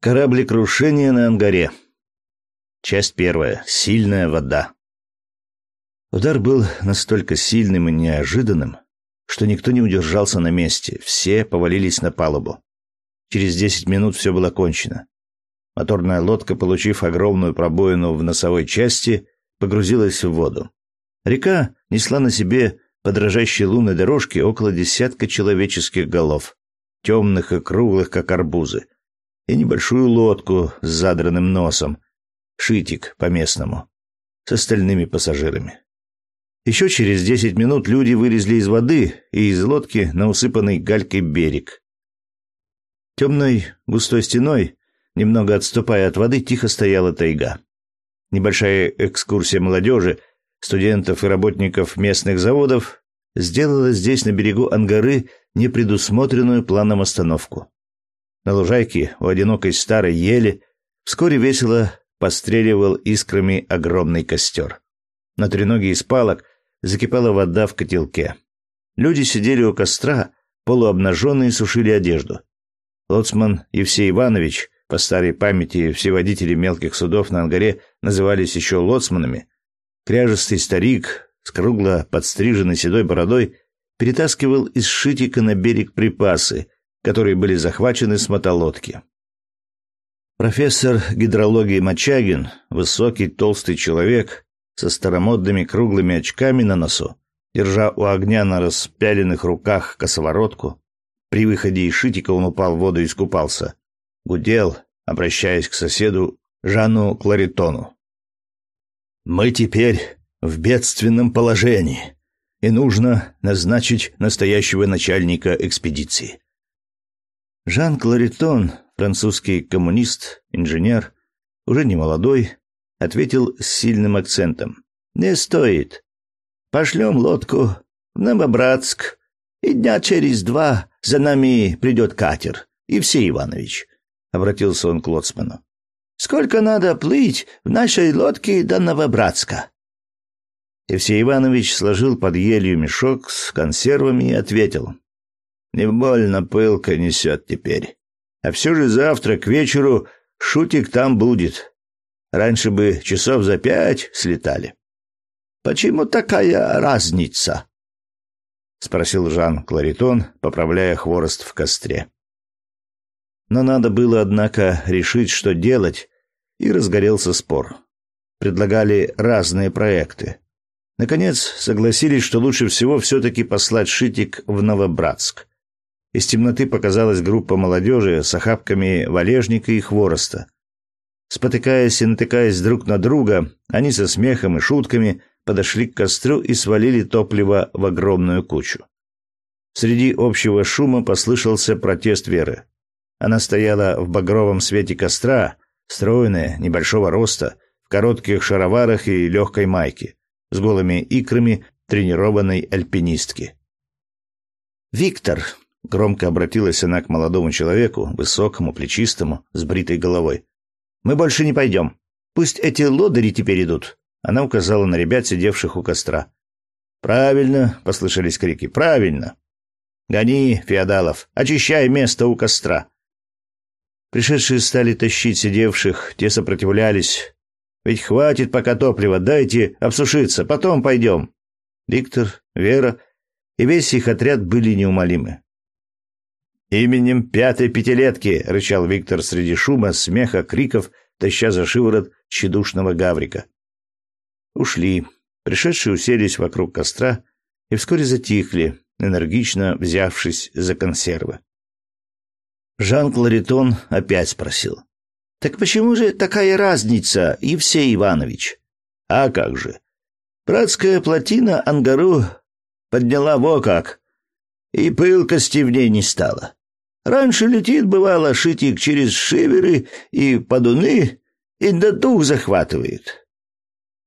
Кораблекрушение на Ангаре. Часть первая. Сильная вода. Удар был настолько сильным и неожиданным, что никто не удержался на месте. Все повалились на палубу. Через десять минут все было кончено. Моторная лодка, получив огромную пробоину в носовой части, погрузилась в воду. Река несла на себе по дрожащей лунной дорожке около десятка человеческих голов, темных и круглых, как арбузы и небольшую лодку с задранным носом, шитик по-местному, с остальными пассажирами. Еще через десять минут люди вылезли из воды и из лодки на усыпанный галькой берег. Темной густой стеной, немного отступая от воды, тихо стояла тайга. Небольшая экскурсия молодежи, студентов и работников местных заводов сделала здесь на берегу Ангары непредусмотренную планом остановку. На лужайке у одинокой старой ели вскоре весело постреливал искрами огромный костер. На треноге из палок закипала вода в котелке. Люди сидели у костра, полуобнаженные сушили одежду. Лоцман Евсей Иванович, по старой памяти все водители мелких судов на Ангаре назывались еще лоцманами, кряжестый старик с кругло подстриженной седой бородой перетаскивал из шитика на берег припасы, которые были захвачены с мотолодки. Профессор гидрологии Мачагин, высокий толстый человек со старомодными круглыми очками на носу, держа у огня на распяленных руках косоворотку, при выходе из шитика он упал в воду и искупался, гудел, обращаясь к соседу Жанну Кларитону. «Мы теперь в бедственном положении, и нужно назначить настоящего начальника экспедиции. Жан Кларитон, французский коммунист, инженер, уже не молодой, ответил с сильным акцентом. «Не стоит. Пошлем лодку в Новобратск, и дня через два за нами придет катер. Евсей Иванович», — обратился он к лоцману. «Сколько надо плыть в нашей лодке до Новобратска?» Евсей Иванович сложил под елью мешок с консервами и ответил. Не больно пылко несет теперь. А все же завтра к вечеру шутик там будет. Раньше бы часов за пять слетали. Почему такая разница? спросил Жан Кларитон, поправляя хворост в костре. Но надо было, однако, решить, что делать, и разгорелся спор. Предлагали разные проекты. Наконец, согласились, что лучше всего все-таки послать Шитик в Новобратск. Из темноты показалась группа молодежи с охапками валежника и хвороста. Спотыкаясь и натыкаясь друг на друга, они со смехом и шутками подошли к костру и свалили топливо в огромную кучу. Среди общего шума послышался протест Веры. Она стояла в багровом свете костра, стройная, небольшого роста, в коротких шароварах и легкой майке, с голыми икрами тренированной альпинистки. «Виктор, Громко обратилась она к молодому человеку, высокому, плечистому, с бритой головой. «Мы больше не пойдем. Пусть эти лодыри теперь идут». Она указала на ребят, сидевших у костра. «Правильно!» — послышались крики. «Правильно!» «Гони, Феодалов! Очищай место у костра!» Пришедшие стали тащить сидевших, те сопротивлялись. «Ведь хватит пока топлива, дайте обсушиться, потом пойдем!» Виктор, Вера и весь их отряд были неумолимы. «Именем пятой пятилетки!» — рычал Виктор среди шума, смеха, криков, таща за шиворот тщедушного гаврика. Ушли. Пришедшие уселись вокруг костра и вскоре затихли, энергично взявшись за консервы. Жан Кларитон опять спросил. «Так почему же такая разница, Евсей Иванович?» «А как же? Братская плотина Ангару подняла во как, и пылкости в ней не стало. Раньше летит, бывало, шитик через шиверы и подуны, и до дух захватывает.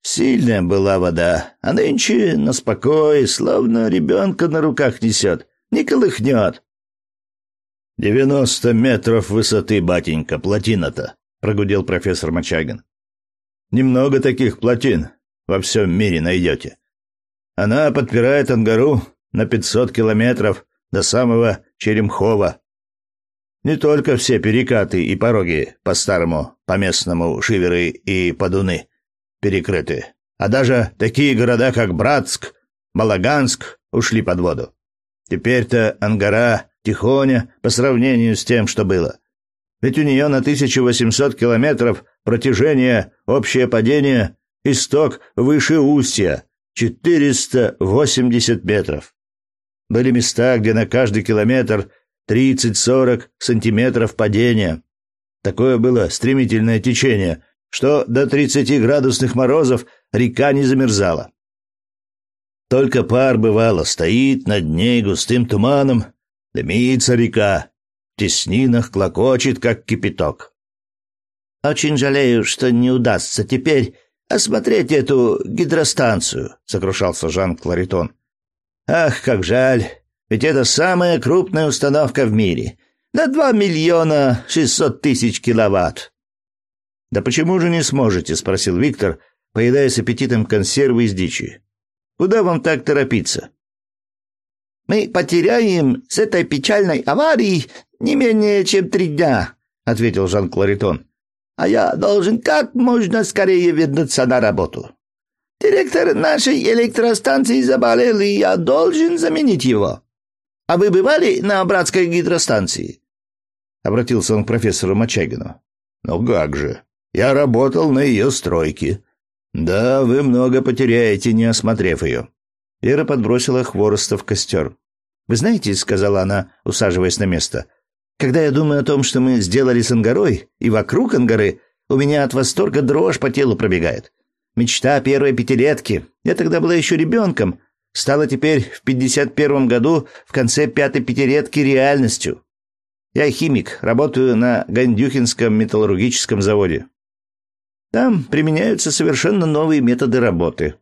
Сильная была вода, а нынче на спокое, словно ребенка на руках несет, не колыхнет. «Девяносто метров высоты, батенька, плотина-то», — прогудел профессор Мачагин. «Немного таких плотин во всем мире найдете. Она подпирает Ангару на пятьсот километров до самого Черемхова. Не только все перекаты и пороги по-старому, по-местному шиверы и подуны перекрыты, а даже такие города, как Братск, Малаганск ушли под воду. Теперь-то Ангара тихоня по сравнению с тем, что было. Ведь у нее на 1800 километров протяжение, общее падение, исток выше устья, 480 метров. Были места, где на каждый километр 30-40 сантиметров падения. Такое было стремительное течение, что до 30 градусных морозов река не замерзала. Только пар бывало стоит над ней густым туманом, дымится река, в теснинах клокочет, как кипяток. «Очень жалею, что не удастся теперь осмотреть эту гидростанцию», — сокрушался Жан Кларитон. «Ах, как жаль! Ведь это самая крупная установка в мире. На два миллиона шестьсот тысяч киловатт». «Да почему же не сможете?» — спросил Виктор, поедая с аппетитом консервы из дичи. Куда вам так торопиться? Мы потеряем с этой печальной аварией не менее чем три дня, ответил Жан Кларитон. А я должен как можно скорее вернуться на работу. Директор нашей электростанции заболел, и я должен заменить его. А вы бывали на братской гидростанции? Обратился он к профессору Мачагину. Ну как же? Я работал на ее стройке. «Да, вы много потеряете, не осмотрев ее». Вера подбросила хвороста в костер. «Вы знаете, — сказала она, усаживаясь на место, — когда я думаю о том, что мы сделали с Ангарой и вокруг Ангары, у меня от восторга дрожь по телу пробегает. Мечта первой пятилетки. Я тогда была еще ребенком. Стала теперь в пятьдесят первом году в конце пятой пятилетки реальностью. Я химик, работаю на Гандюхинском металлургическом заводе. Там применяются совершенно новые методы работы.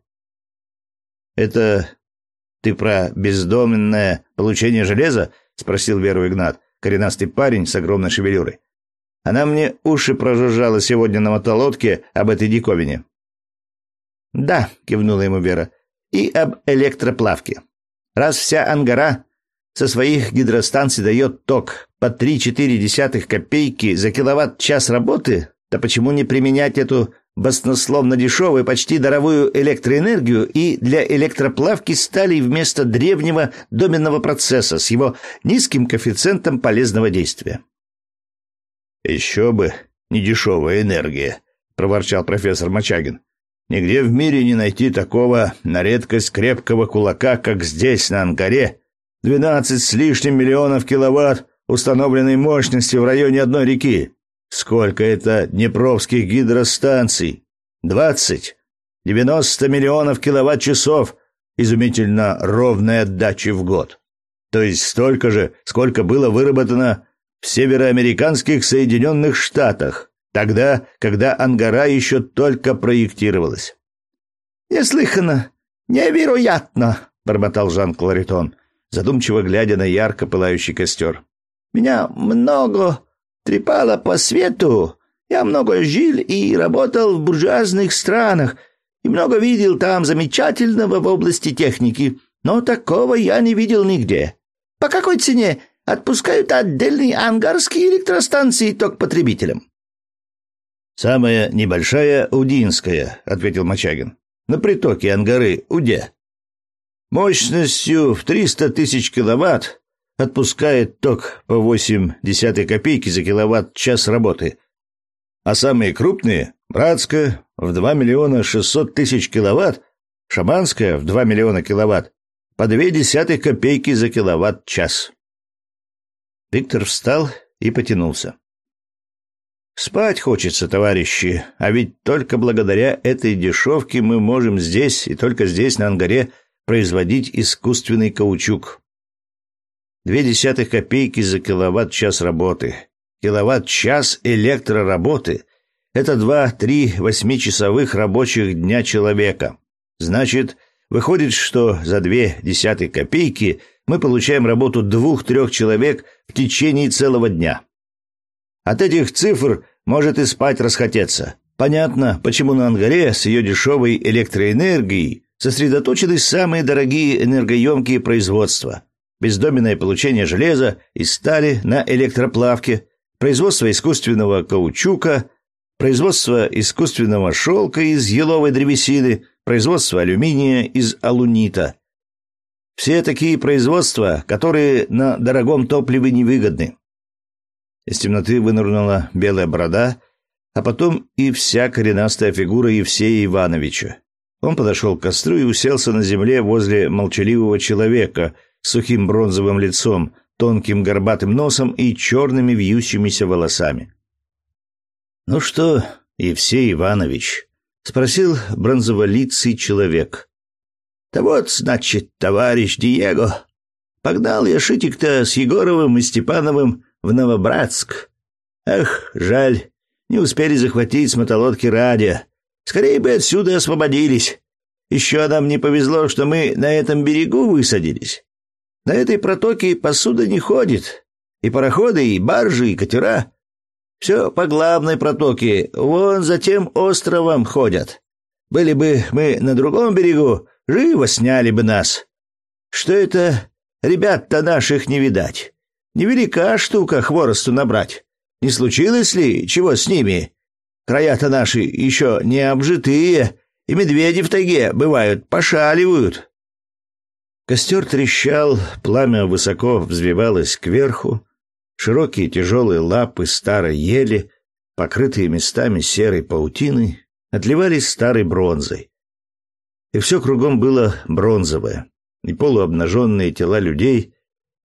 Это ты про бездоменное получение железа? спросил Веру Игнат, коренастый парень с огромной шевелюрой. Она мне уши прожужжала сегодня на мотолодке об этой диковине. Да, кивнула ему Вера. И об электроплавке. Раз вся Ангара со своих гидростанций дает ток по 3,4 копейки за киловатт-час работы, да почему не применять эту баснословно дешевую, почти даровую электроэнергию и для электроплавки стали вместо древнего доменного процесса с его низким коэффициентом полезного действия? «Еще бы, недешевая энергия», — проворчал профессор Мачагин. «Нигде в мире не найти такого на редкость крепкого кулака, как здесь, на Ангаре. Двенадцать с лишним миллионов киловатт установленной мощности в районе одной реки. Сколько это Днепровских гидростанций? Двадцать. Девяносто миллионов киловатт-часов изумительно ровной отдачи в год. То есть столько же, сколько было выработано в североамериканских Соединенных Штатах, тогда, когда Ангара еще только проектировалась. «Неслыханно! Невероятно!» — бормотал Жан Кларитон, задумчиво глядя на ярко пылающий костер. «Меня много трепала по свету. Я много жил и работал в буржуазных странах и много видел там замечательного в области техники, но такого я не видел нигде. По какой цене отпускают отдельные ангарские электростанции ток потребителям? «Самая небольшая — Удинская», — ответил Мачагин. «На притоке Ангары, Уде. Мощностью в 300 тысяч киловатт отпускает ток по 8 десятой копейки за киловатт-час работы. А самые крупные – Братская в 2 миллиона 600 тысяч киловатт, Шаманская в 2 миллиона киловатт, по 2 десятых копейки за киловатт-час. Виктор встал и потянулся. Спать хочется, товарищи, а ведь только благодаря этой дешевке мы можем здесь и только здесь, на Ангаре, производить искусственный каучук. Две десятых копейки за киловатт-час работы. Киловатт-час электроработы – это два-три восьмичасовых рабочих дня человека. Значит, выходит, что за две десятых копейки мы получаем работу двух-трех человек в течение целого дня. От этих цифр может и спать расхотеться. Понятно, почему на Ангаре с ее дешевой электроэнергией сосредоточены самые дорогие энергоемкие производства – бездоменное получение железа и стали на электроплавке, производство искусственного каучука, производство искусственного шелка из еловой древесины, производство алюминия из алунита. Все такие производства, которые на дорогом топливе невыгодны. Из темноты вынырнула белая борода, а потом и вся коренастая фигура Евсея Ивановича. Он подошел к костру и уселся на земле возле молчаливого человека с сухим бронзовым лицом, тонким горбатым носом и черными вьющимися волосами. «Ну что, Евсей Иванович?» — спросил бронзоволицый человек. «Да вот, значит, товарищ Диего. Погнал я Шитик-то с Егоровым и Степановым в Новобратск. Эх, жаль, не успели захватить с мотолодки радио. Скорее бы отсюда освободились. Еще нам не повезло, что мы на этом берегу высадились. На этой протоке посуда не ходит. И пароходы, и баржи, и катера. Все по главной протоке, вон за тем островом ходят. Были бы мы на другом берегу, живо сняли бы нас. Что это? Ребят-то наших не видать. Невелика штука хворосту набрать. Не случилось ли чего с ними? Края-то наши еще не обжитые, и медведи в тайге, бывают, пошаливают. Костер трещал, пламя высоко взвивалось кверху, широкие тяжелые лапы старой ели, покрытые местами серой паутиной, отливались старой бронзой. И все кругом было бронзовое, и полуобнаженные тела людей,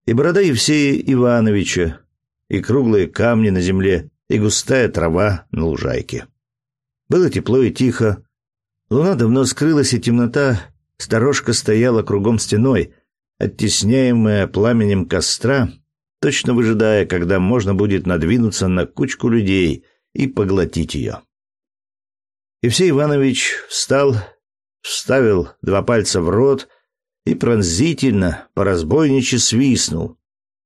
и борода Евсея Ивановича, и круглые камни на земле, и густая трава на лужайке. Было тепло и тихо. Луна давно скрылась, и темнота сторожка стояла кругом стеной, оттесняемая пламенем костра, точно выжидая, когда можно будет надвинуться на кучку людей и поглотить ее. Евсей Иванович встал, вставил два пальца в рот и пронзительно, по-разбойничьи свистнул,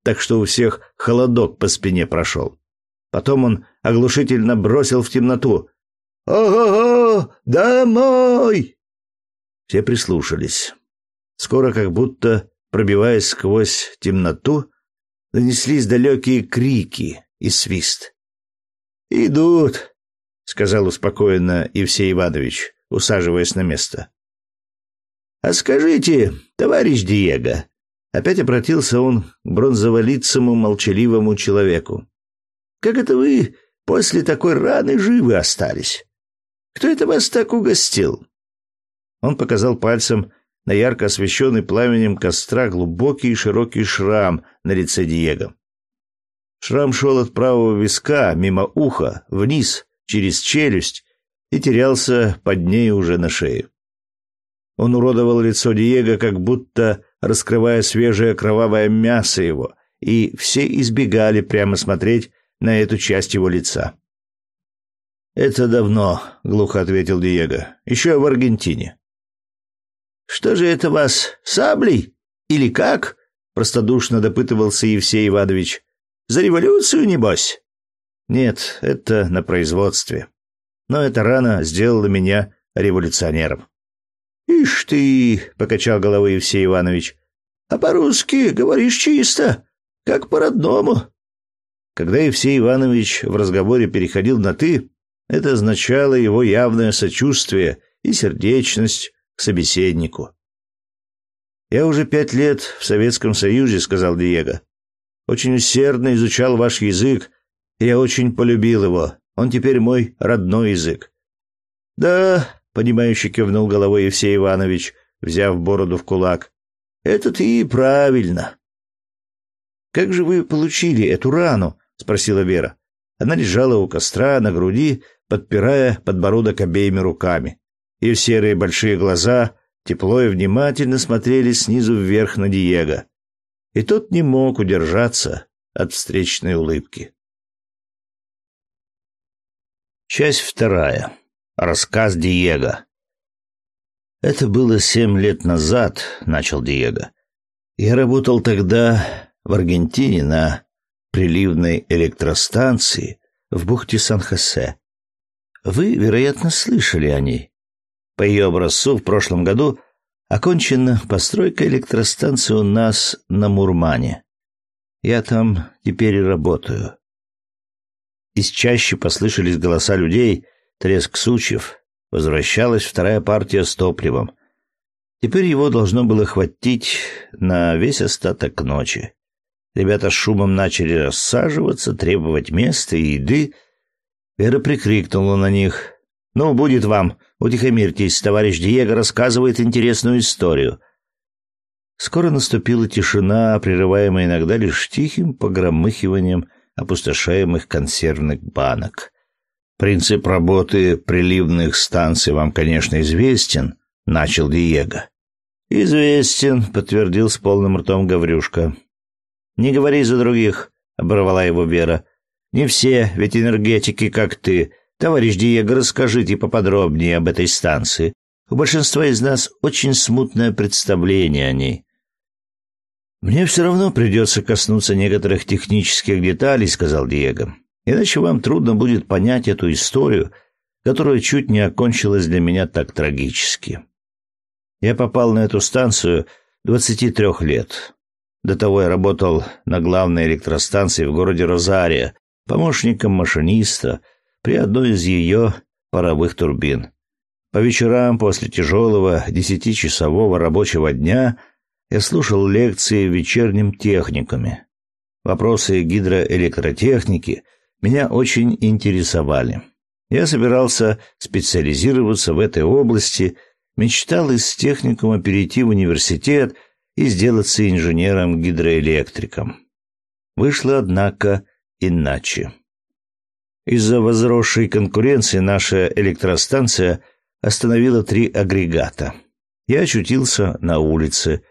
так что у всех холодок по спине прошел. Потом он оглушительно бросил в темноту. «Ого-го! Домой!» Все прислушались. Скоро, как будто пробиваясь сквозь темноту, донеслись далекие крики и свист. «Идут», — сказал успокоенно Евсей Иванович, усаживаясь на место. «А скажите, товарищ Диего», — опять обратился он к бронзоволицому молчаливому человеку, как это вы после такой раны живы остались? Кто это вас так угостил?» Он показал пальцем на ярко освещенный пламенем костра глубокий и широкий шрам на лице Диего. Шрам шел от правого виска, мимо уха, вниз, через челюсть и терялся под ней уже на шее. Он уродовал лицо Диего, как будто раскрывая свежее кровавое мясо его, и все избегали прямо смотреть на эту часть его лица. «Это давно», — глухо ответил Диего. «Еще в Аргентине». «Что же это вас, саблей? Или как?» — простодушно допытывался Евсей Иванович. «За революцию, небось?» «Нет, это на производстве. Но эта рана сделала меня революционером». «Ишь ты!» — покачал головой Евсей Иванович. «А по-русски говоришь чисто, как по-родному. Когда Евсей Иванович в разговоре переходил на «ты», это означало его явное сочувствие и сердечность к собеседнику. «Я уже пять лет в Советском Союзе», — сказал Диего. «Очень усердно изучал ваш язык, и я очень полюбил его. Он теперь мой родной язык». «Да», — понимающе кивнул головой Евсей Иванович, взяв бороду в кулак. «Это ты правильно». «Как же вы получили эту рану?» спросила Вера. Она лежала у костра на груди, подпирая подбородок обеими руками. Ее серые большие глаза тепло и внимательно смотрели снизу вверх на Диего. И тот не мог удержаться от встречной улыбки. Часть вторая. Рассказ Диего. Это было семь лет назад, начал Диего. Я работал тогда в Аргентине на приливной электростанции в бухте Сан-Хосе. Вы, вероятно, слышали о ней. По ее образцу в прошлом году Окончена постройка электростанции у нас на Мурмане. Я там теперь и работаю. Из чаще послышались голоса людей, треск сучьев. Возвращалась вторая партия с топливом. Теперь его должно было хватить на весь остаток ночи. Ребята с шумом начали рассаживаться, требовать места и еды. Вера прикрикнула на них. «Ну, будет вам. Утихомирьтесь, товарищ Диего рассказывает интересную историю». Скоро наступила тишина, прерываемая иногда лишь тихим погромыхиванием опустошаемых консервных банок. «Принцип работы приливных станций вам, конечно, известен», — начал Диего. «Известен», — подтвердил с полным ртом Гаврюшка. «Не говори за других», — оборвала его Вера. «Не все, ведь энергетики, как ты. Товарищ Диего, расскажите поподробнее об этой станции. У большинства из нас очень смутное представление о ней». «Мне все равно придется коснуться некоторых технических деталей», — сказал Диего. «Иначе вам трудно будет понять эту историю, которая чуть не окончилась для меня так трагически. Я попал на эту станцию 23 лет. До того я работал на главной электростанции в городе Розария, помощником машиниста при одной из ее паровых турбин. По вечерам после тяжелого десятичасового рабочего дня я слушал лекции в вечернем техникуме. Вопросы гидроэлектротехники меня очень интересовали. Я собирался специализироваться в этой области – мечтал из техникума перейти в университет и сделаться инженером-гидроэлектриком. Вышло, однако, иначе. Из-за возросшей конкуренции наша электростанция остановила три агрегата. Я очутился на улице.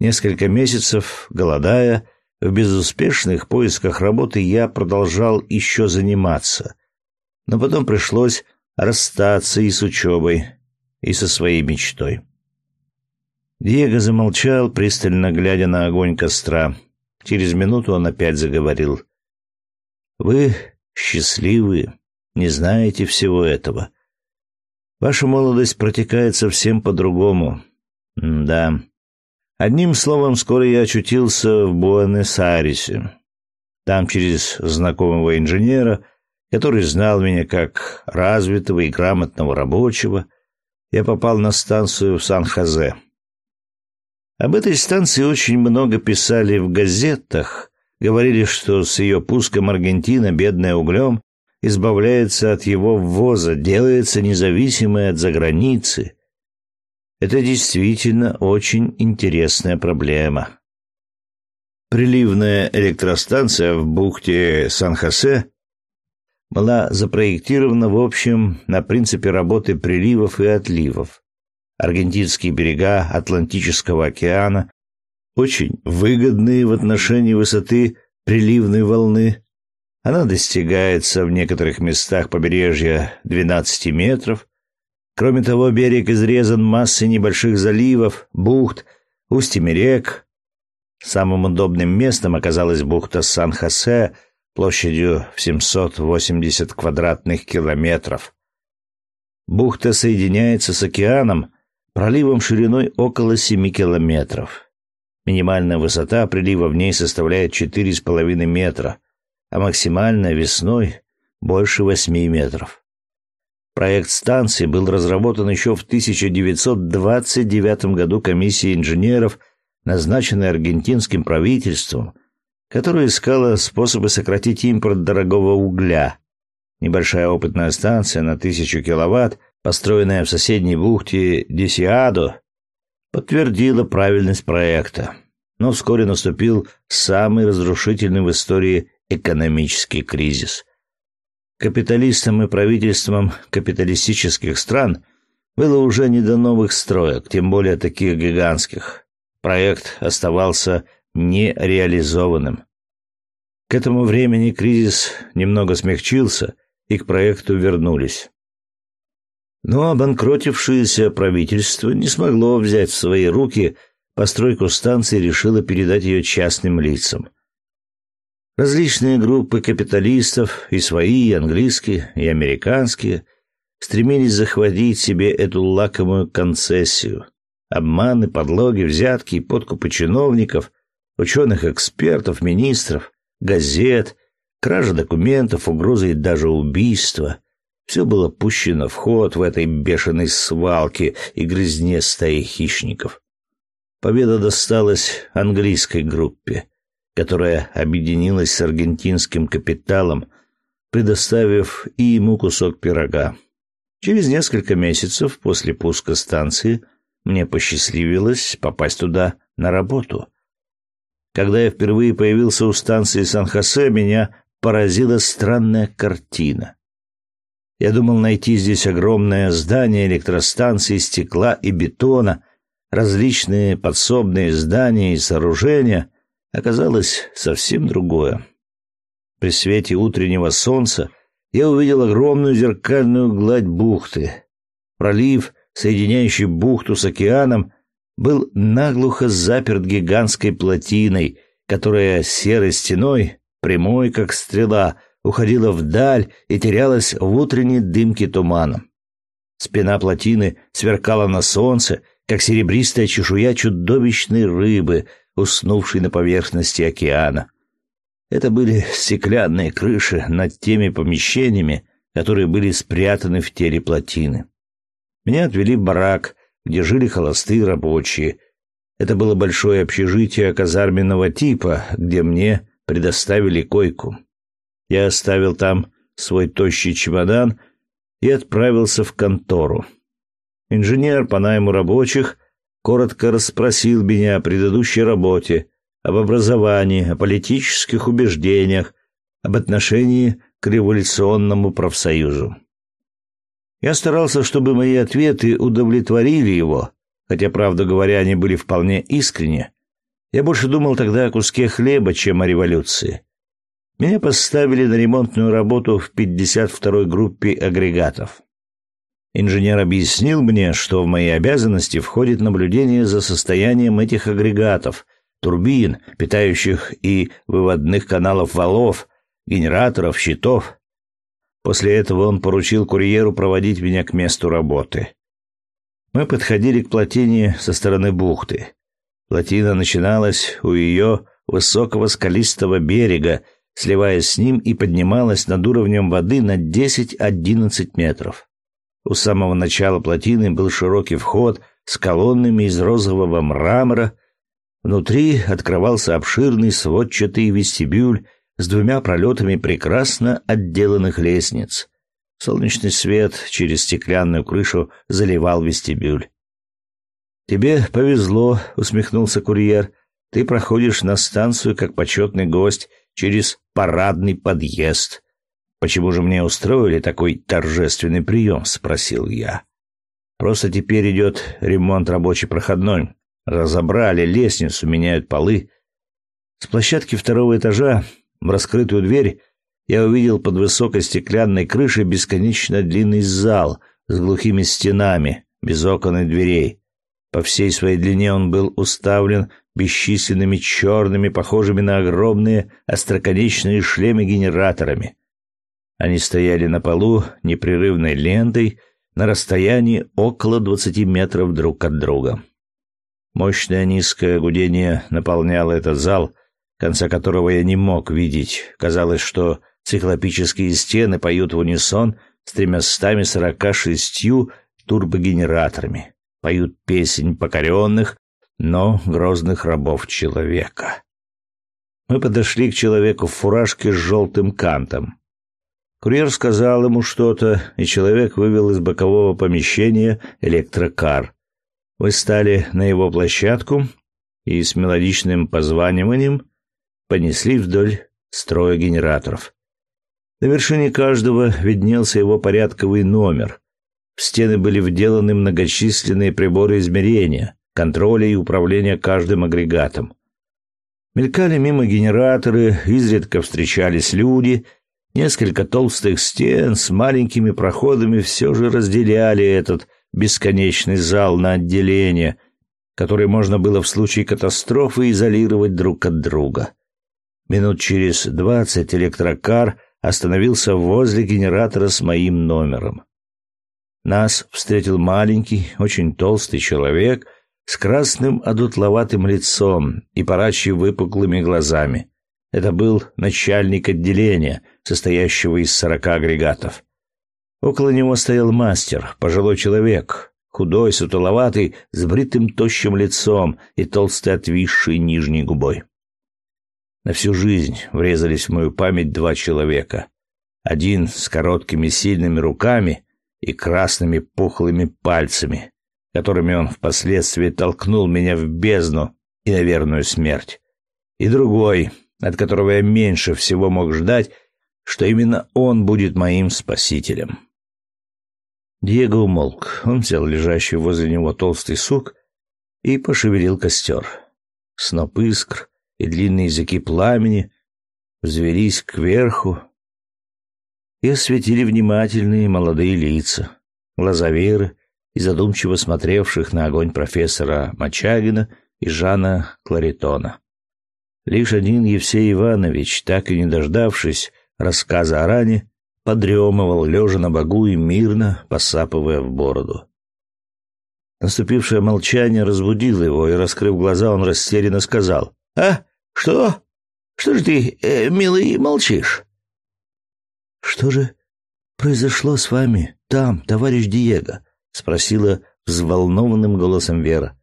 Несколько месяцев, голодая, в безуспешных поисках работы я продолжал еще заниматься. Но потом пришлось расстаться и с учебой, и со своей мечтой. Диего замолчал, пристально глядя на огонь костра. Через минуту он опять заговорил. «Вы счастливы, не знаете всего этого. Ваша молодость протекает совсем по-другому. Да. Одним словом, скоро я очутился в Буэнос-Айресе. Там через знакомого инженера, который знал меня как развитого и грамотного рабочего, — я попал на станцию в Сан-Хозе. Об этой станции очень много писали в газетах, говорили, что с ее пуском Аргентина, бедная углем, избавляется от его ввоза, делается независимой от заграницы. Это действительно очень интересная проблема. Приливная электростанция в бухте Сан-Хосе была запроектирована в общем на принципе работы приливов и отливов. Аргентинские берега Атлантического океана очень выгодные в отношении высоты приливной волны. Она достигается в некоторых местах побережья 12 метров. Кроме того, берег изрезан массой небольших заливов, бухт, устьями рек. Самым удобным местом оказалась бухта Сан-Хосе – площадью в 780 квадратных километров. Бухта соединяется с океаном проливом шириной около 7 километров. Минимальная высота прилива в ней составляет 4,5 метра, а максимальная весной больше 8 метров. Проект станции был разработан еще в 1929 году комиссией инженеров, назначенной аргентинским правительством – которая искала способы сократить импорт дорогого угля. Небольшая опытная станция на тысячу киловатт, построенная в соседней бухте Десиадо, подтвердила правильность проекта. Но вскоре наступил самый разрушительный в истории экономический кризис. Капиталистам и правительствам капиталистических стран было уже не до новых строек, тем более таких гигантских. Проект оставался нереализованным. К этому времени кризис немного смягчился, и к проекту вернулись. Но обанкротившееся правительство не смогло взять в свои руки постройку станции и решило передать ее частным лицам. Различные группы капиталистов, и свои, и английские, и американские, стремились захватить себе эту лакомую концессию. Обманы, подлоги, взятки и подкупы чиновников, ученых-экспертов, министров, газет, кража документов, угрозы и даже убийства. Все было пущено в ход в этой бешеной свалке и грызне стаи хищников. Победа досталась английской группе, которая объединилась с аргентинским капиталом, предоставив и ему кусок пирога. Через несколько месяцев после пуска станции мне посчастливилось попасть туда на работу. Когда я впервые появился у станции Сан-Хосе, меня поразила странная картина. Я думал найти здесь огромное здание электростанции стекла и бетона, различные подсобные здания и сооружения. Оказалось совсем другое. При свете утреннего солнца я увидел огромную зеркальную гладь бухты. Пролив, соединяющий бухту с океаном, был наглухо заперт гигантской плотиной, которая серой стеной, прямой как стрела, уходила вдаль и терялась в утренней дымке тумана. Спина плотины сверкала на солнце, как серебристая чешуя чудовищной рыбы, уснувшей на поверхности океана. Это были стеклянные крыши над теми помещениями, которые были спрятаны в теле плотины. Меня отвели в барак, где жили холостые рабочие. Это было большое общежитие казарменного типа, где мне предоставили койку. Я оставил там свой тощий чемодан и отправился в контору. Инженер по найму рабочих коротко расспросил меня о предыдущей работе, об образовании, о политических убеждениях, об отношении к революционному профсоюзу. Я старался, чтобы мои ответы удовлетворили его, хотя, правда говоря, они были вполне искренни. Я больше думал тогда о куске хлеба, чем о революции. Меня поставили на ремонтную работу в 52-й группе агрегатов. Инженер объяснил мне, что в мои обязанности входит наблюдение за состоянием этих агрегатов – турбин, питающих и выводных каналов валов, генераторов, щитов. После этого он поручил курьеру проводить меня к месту работы. Мы подходили к плотине со стороны бухты. Плотина начиналась у ее высокого скалистого берега, сливаясь с ним и поднималась над уровнем воды на 10-11 метров. У самого начала плотины был широкий вход с колоннами из розового мрамора, Внутри открывался обширный сводчатый вестибюль с двумя пролетами прекрасно отделанных лестниц. Солнечный свет через стеклянную крышу заливал вестибюль. «Тебе повезло», — усмехнулся курьер. «Ты проходишь на станцию как почетный гость через парадный подъезд». «Почему же мне устроили такой торжественный прием?» — спросил я. «Просто теперь идет ремонт рабочей проходной. Разобрали лестницу, меняют полы. С площадки второго этажа в раскрытую дверь я увидел под высокой стеклянной крышей бесконечно длинный зал с глухими стенами, без окон и дверей. По всей своей длине он был уставлен бесчисленными черными, похожими на огромные остроконечные шлемы генераторами. Они стояли на полу непрерывной лентой на расстоянии около двадцати метров друг от друга. Мощное низкое гудение наполняло этот зал, конца которого я не мог видеть. Казалось, что циклопические стены поют в унисон с тремястами сорока шестью турбогенераторами. Поют песнь покоренных, но грозных рабов человека. Мы подошли к человеку в фуражке с желтым кантом. Курьер сказал ему что-то, и человек вывел из бокового помещения электрокар. Вы стали на его площадку и с мелодичным позваниванием понесли вдоль строя генераторов. На вершине каждого виднелся его порядковый номер. В стены были вделаны многочисленные приборы измерения, контроля и управления каждым агрегатом. Мелькали мимо генераторы, изредка встречались люди. Несколько толстых стен с маленькими проходами все же разделяли этот бесконечный зал на отделения, которые можно было в случае катастрофы изолировать друг от друга. Минут через двадцать электрокар остановился возле генератора с моим номером. Нас встретил маленький, очень толстый человек с красным одутловатым лицом и парачьи выпуклыми глазами. Это был начальник отделения, состоящего из сорока агрегатов. Около него стоял мастер, пожилой человек, худой, сутуловатый, с бритым тощим лицом и толстой отвисшей нижней губой. На всю жизнь врезались в мою память два человека. Один с короткими сильными руками и красными пухлыми пальцами, которыми он впоследствии толкнул меня в бездну и на верную смерть. И другой, от которого я меньше всего мог ждать, что именно он будет моим спасителем. Диего умолк. Он взял лежащий возле него толстый сук и пошевелил костер. Сноп искр и длинные языки пламени взвелись кверху и осветили внимательные молодые лица, глаза Веры и задумчиво смотревших на огонь профессора Мачагина и Жана Кларитона. Лишь один Евсей Иванович, так и не дождавшись рассказа о ране, подремывал, лежа на богу и мирно посапывая в бороду. Наступившее молчание разбудило его, и, раскрыв глаза, он растерянно сказал. «А? Что? Что же ты, э, милый, молчишь?» «Что же произошло с вами там, товарищ Диего?» — спросила взволнованным голосом Вера.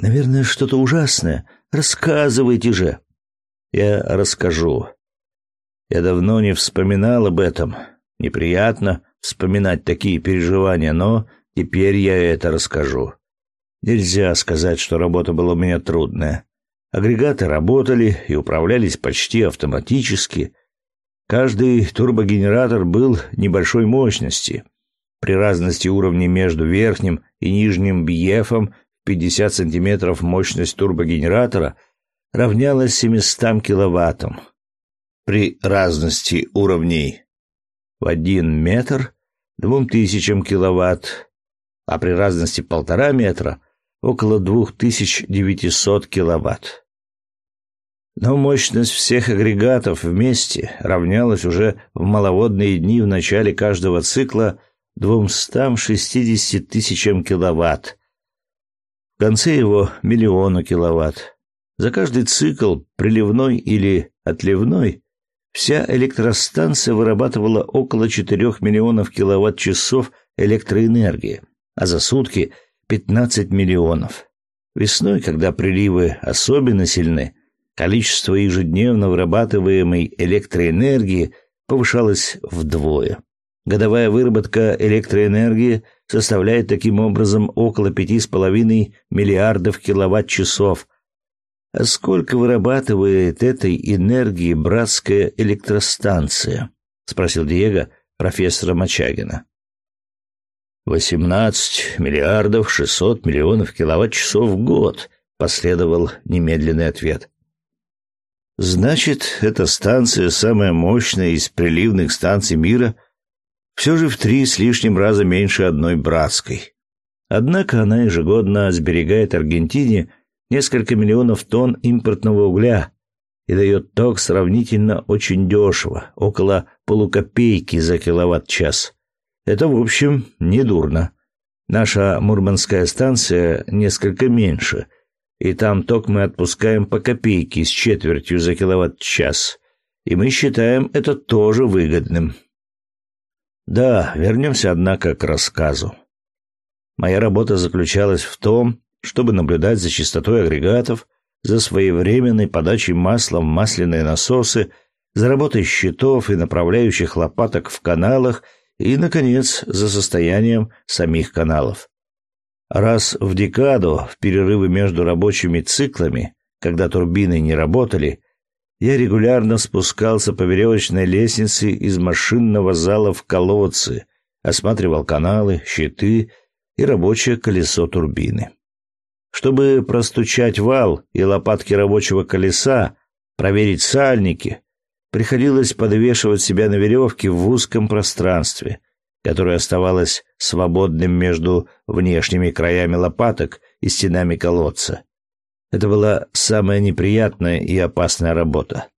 «Наверное, что-то ужасное. Рассказывайте же». «Я расскажу. Я давно не вспоминал об этом. Неприятно вспоминать такие переживания, но теперь я это расскажу. Нельзя сказать, что работа была у меня трудная. Агрегаты работали и управлялись почти автоматически. Каждый турбогенератор был небольшой мощности. При разности уровней между верхним и нижним бьефом 50 сантиметров мощность турбогенератора равнялась 700 киловаттам. При разности уровней в один метр двум тысячам киловатт, а при разности полтора метра около двух тысяч девятисот киловатт. Но мощность всех агрегатов вместе равнялась уже в маловодные дни в начале каждого цикла 260 тысячам киловатт, в конце его миллиону киловатт. За каждый цикл, приливной или отливной, Вся электростанция вырабатывала около 4 миллионов киловатт-часов электроэнергии, а за сутки 15 миллионов. Весной, когда приливы особенно сильны, количество ежедневно вырабатываемой электроэнергии повышалось вдвое. Годовая выработка электроэнергии составляет таким образом около 5,5 миллиардов киловатт-часов, а сколько вырабатывает этой энергии братская электростанция? спросил Диего профессора Мачагина. «Восемнадцать миллиардов шестьсот миллионов киловатт-часов в год», — последовал немедленный ответ. «Значит, эта станция самая мощная из приливных станций мира, все же в три с лишним раза меньше одной братской. Однако она ежегодно сберегает Аргентине несколько миллионов тонн импортного угля и дает ток сравнительно очень дешево, около полукопейки за киловатт-час. Это, в общем, не дурно. Наша Мурманская станция несколько меньше, и там ток мы отпускаем по копейке с четвертью за киловатт-час, и мы считаем это тоже выгодным. Да, вернемся, однако, к рассказу. Моя работа заключалась в том, чтобы наблюдать за частотой агрегатов, за своевременной подачей масла в масляные насосы, за работой щитов и направляющих лопаток в каналах и, наконец, за состоянием самих каналов. Раз в декаду, в перерывы между рабочими циклами, когда турбины не работали, я регулярно спускался по веревочной лестнице из машинного зала в колодцы, осматривал каналы, щиты и рабочее колесо турбины. Чтобы простучать вал и лопатки рабочего колеса, проверить сальники, приходилось подвешивать себя на веревке в узком пространстве, которое оставалось свободным между внешними краями лопаток и стенами колодца. Это была самая неприятная и опасная работа.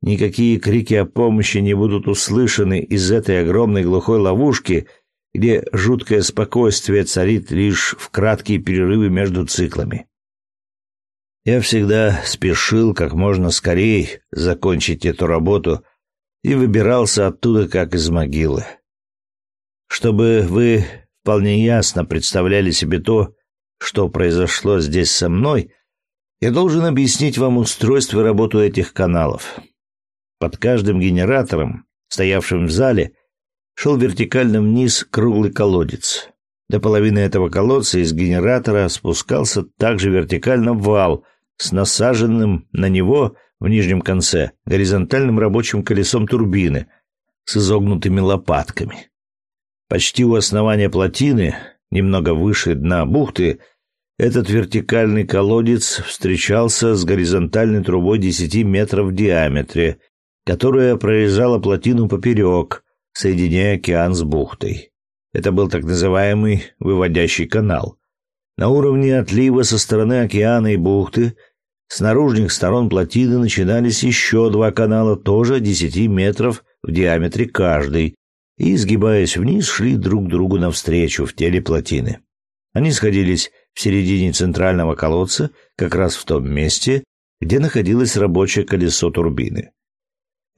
Никакие крики о помощи не будут услышаны из этой огромной глухой ловушки, где жуткое спокойствие царит лишь в краткие перерывы между циклами. Я всегда спешил как можно скорее закончить эту работу и выбирался оттуда как из могилы. Чтобы вы вполне ясно представляли себе то, что произошло здесь со мной, я должен объяснить вам устройство и работу этих каналов. Под каждым генератором, стоявшим в зале, шел вертикально вниз круглый колодец. До половины этого колодца из генератора спускался также вертикально вал с насаженным на него в нижнем конце горизонтальным рабочим колесом турбины с изогнутыми лопатками. Почти у основания плотины, немного выше дна бухты, этот вертикальный колодец встречался с горизонтальной трубой 10 метров в диаметре, которая прорезала плотину поперек, соединяя океан с бухтой. Это был так называемый выводящий канал. На уровне отлива со стороны океана и бухты с наружных сторон плотины начинались еще два канала, тоже 10 метров в диаметре каждый, и, изгибаясь вниз, шли друг другу навстречу в теле плотины. Они сходились в середине центрального колодца, как раз в том месте, где находилось рабочее колесо турбины.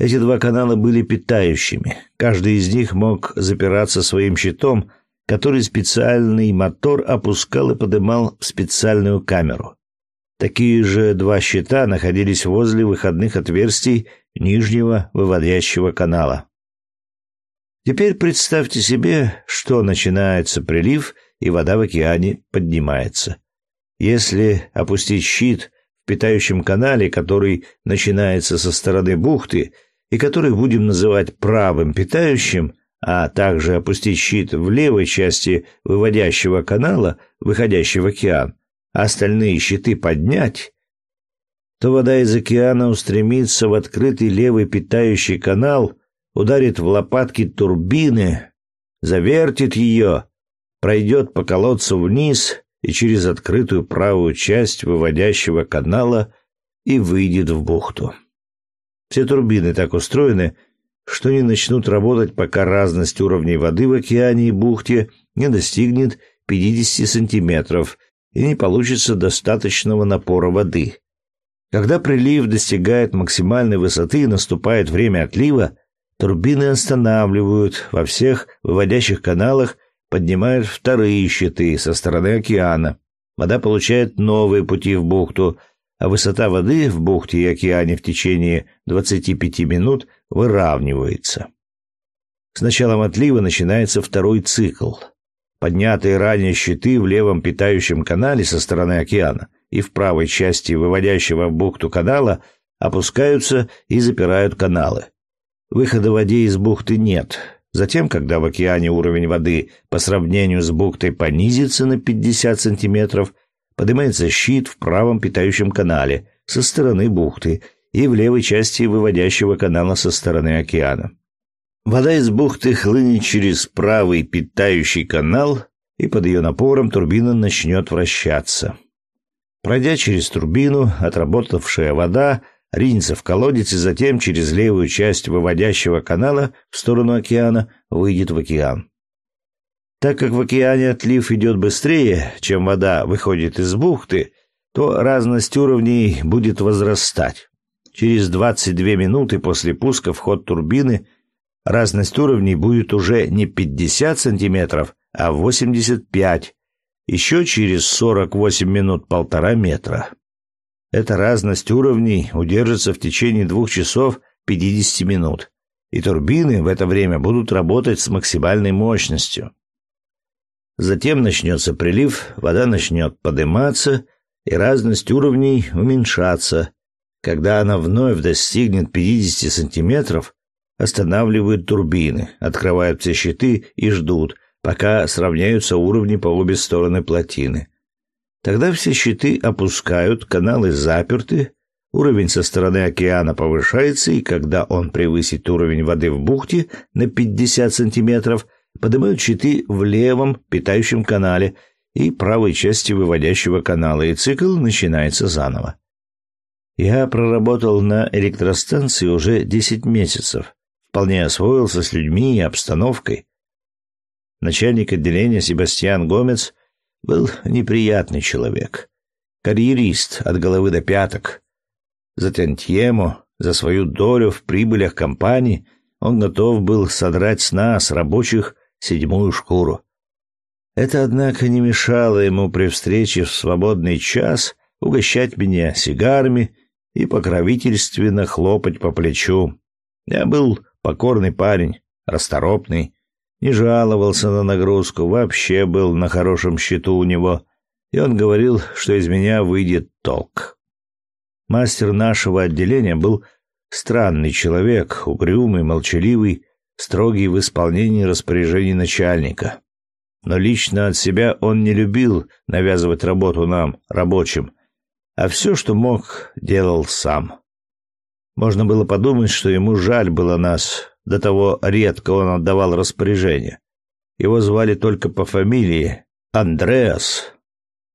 Эти два канала были питающими. Каждый из них мог запираться своим щитом, который специальный мотор опускал и поднимал в специальную камеру. Такие же два щита находились возле выходных отверстий нижнего выводящего канала. Теперь представьте себе, что начинается прилив – и вода в океане поднимается. Если опустить щит в питающем канале, который начинается со стороны бухты и который будем называть правым питающим, а также опустить щит в левой части выводящего канала, выходящий в океан, а остальные щиты поднять, то вода из океана устремится в открытый левый питающий канал, ударит в лопатки турбины, завертит ее, пройдет по колодцу вниз и через открытую правую часть выводящего канала и выйдет в бухту. Все турбины так устроены, что не начнут работать, пока разность уровней воды в океане и бухте не достигнет 50 сантиметров и не получится достаточного напора воды. Когда прилив достигает максимальной высоты и наступает время отлива, турбины останавливают во всех выводящих каналах поднимают вторые щиты со стороны океана. Вода получает новые пути в бухту, а высота воды в бухте и океане в течение 25 минут выравнивается. С началом отлива начинается второй цикл. Поднятые ранее щиты в левом питающем канале со стороны океана и в правой части выводящего в бухту канала опускаются и запирают каналы. Выхода в воде из бухты нет, Затем, когда в океане уровень воды по сравнению с бухтой понизится на 50 сантиметров, поднимается щит в правом питающем канале со стороны бухты и в левой части выводящего канала со стороны океана. Вода из бухты хлынет через правый питающий канал, и под ее напором турбина начнет вращаться. Пройдя через турбину, отработавшая вода ринется в колодец и затем через левую часть выводящего канала в сторону океана выйдет в океан. Так как в океане отлив идет быстрее, чем вода выходит из бухты, то разность уровней будет возрастать. Через 22 минуты после пуска в ход турбины разность уровней будет уже не 50 сантиметров, а 85, еще через 48 минут полтора метра. Эта разность уровней удержится в течение двух часов 50 минут, и турбины в это время будут работать с максимальной мощностью. Затем начнется прилив, вода начнет подниматься, и разность уровней уменьшаться. Когда она вновь достигнет 50 сантиметров, останавливают турбины, открывают все щиты и ждут, пока сравняются уровни по обе стороны плотины. Тогда все щиты опускают, каналы заперты, уровень со стороны океана повышается, и когда он превысит уровень воды в бухте на 50 сантиметров, поднимают щиты в левом питающем канале и правой части выводящего канала, и цикл начинается заново. Я проработал на электростанции уже 10 месяцев, вполне освоился с людьми и обстановкой. Начальник отделения Себастьян Гомец был неприятный человек. Карьерист от головы до пяток. За тантьему, за свою долю в прибылях компании он готов был содрать с нас, рабочих, седьмую шкуру. Это, однако, не мешало ему при встрече в свободный час угощать меня сигарами и покровительственно хлопать по плечу. Я был покорный парень, расторопный, не жаловался на нагрузку, вообще был на хорошем счету у него, и он говорил, что из меня выйдет толк. Мастер нашего отделения был странный человек, угрюмый, молчаливый, строгий в исполнении распоряжений начальника. Но лично от себя он не любил навязывать работу нам, рабочим, а все, что мог, делал сам. Можно было подумать, что ему жаль было нас, до того редко он отдавал распоряжения. Его звали только по фамилии Андреас.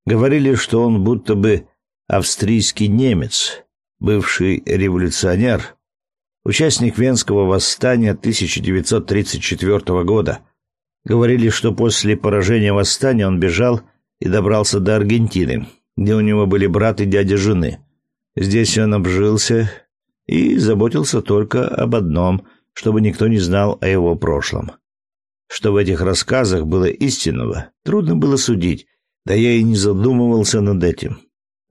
Говорили, что он будто бы австрийский немец, бывший революционер, участник Венского восстания 1934 года. Говорили, что после поражения восстания он бежал и добрался до Аргентины, где у него были брат и дядя жены. Здесь он обжился и заботился только об одном, чтобы никто не знал о его прошлом. Что в этих рассказах было истинного, трудно было судить, да я и не задумывался над этим.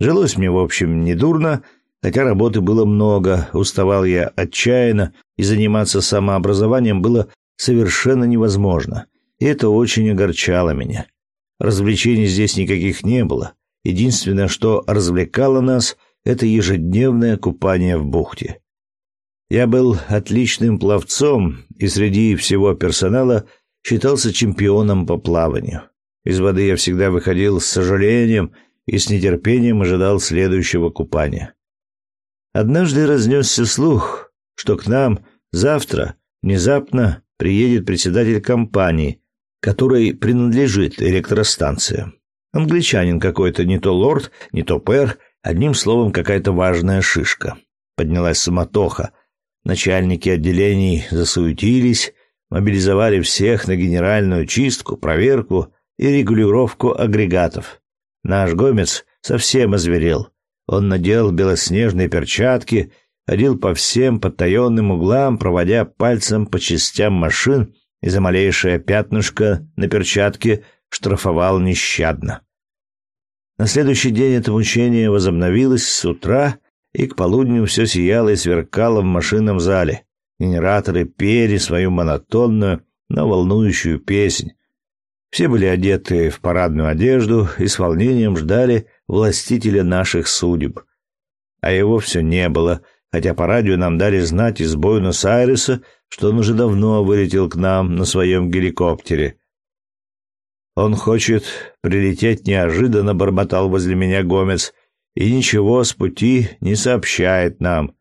Жилось мне, в общем, недурно, хотя работы было много, уставал я отчаянно, и заниматься самообразованием было совершенно невозможно, и это очень огорчало меня. Развлечений здесь никаких не было. Единственное, что развлекало нас, это ежедневное купание в бухте. Я был отличным пловцом и среди всего персонала считался чемпионом по плаванию. Из воды я всегда выходил с сожалением и с нетерпением ожидал следующего купания. Однажды разнесся слух, что к нам завтра внезапно приедет председатель компании, которой принадлежит электростанция. Англичанин какой-то, не то лорд, не то пэр, одним словом, какая-то важная шишка. Поднялась суматоха. Начальники отделений засуетились, мобилизовали всех на генеральную чистку, проверку и регулировку агрегатов. Наш гомец совсем озверел. Он надел белоснежные перчатки, ходил по всем потаенным углам, проводя пальцем по частям машин и за малейшее пятнышко на перчатке штрафовал нещадно. На следующий день это мучение возобновилось с утра, и к полудню все сияло и сверкало в машинном зале. Генераторы пели свою монотонную, но волнующую песнь. Все были одеты в парадную одежду и с волнением ждали властителя наших судеб. А его все не было, хотя по радио нам дали знать из Буэнос-Айреса, что он уже давно вылетел к нам на своем геликоптере. «Он хочет прилететь неожиданно», — бормотал возле меня Гомец, «и ничего с пути не сообщает нам».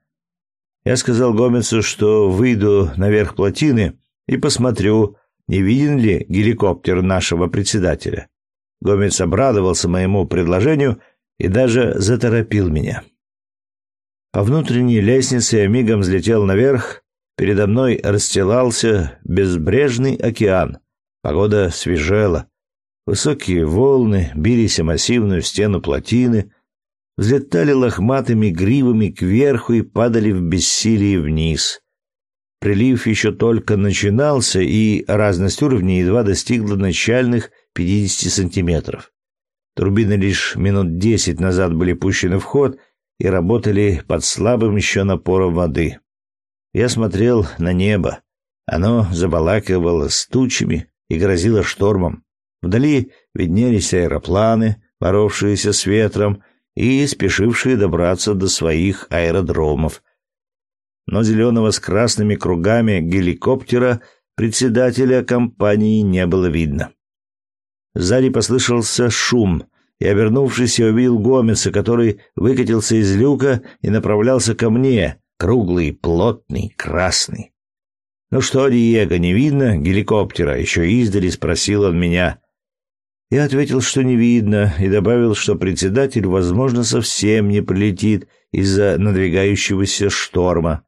Я сказал Гомецу, что выйду наверх плотины и посмотрю, не виден ли геликоптер нашего председателя. Гомец обрадовался моему предложению и даже заторопил меня. По внутренней лестнице я мигом взлетел наверх, передо мной расстилался безбрежный океан. Погода свежела. Высокие волны бились о массивную стену плотины, взлетали лохматыми гривами кверху и падали в бессилии вниз. Прилив еще только начинался, и разность уровней едва достигла начальных 50 сантиметров. Турбины лишь минут десять назад были пущены в ход и работали под слабым еще напором воды. Я смотрел на небо. Оно забалакивало с и грозило штормом. Вдали виднелись аэропланы, боровшиеся с ветром и спешившие добраться до своих аэродромов — но зеленого с красными кругами геликоптера председателя компании не было видно. Сзади послышался шум, и, обернувшись, я увидел Гомеса, который выкатился из люка и направлялся ко мне, круглый, плотный, красный. «Ну что, Диего, не видно геликоптера?» — еще издали спросил он меня. Я ответил, что не видно, и добавил, что председатель, возможно, совсем не прилетит из-за надвигающегося шторма.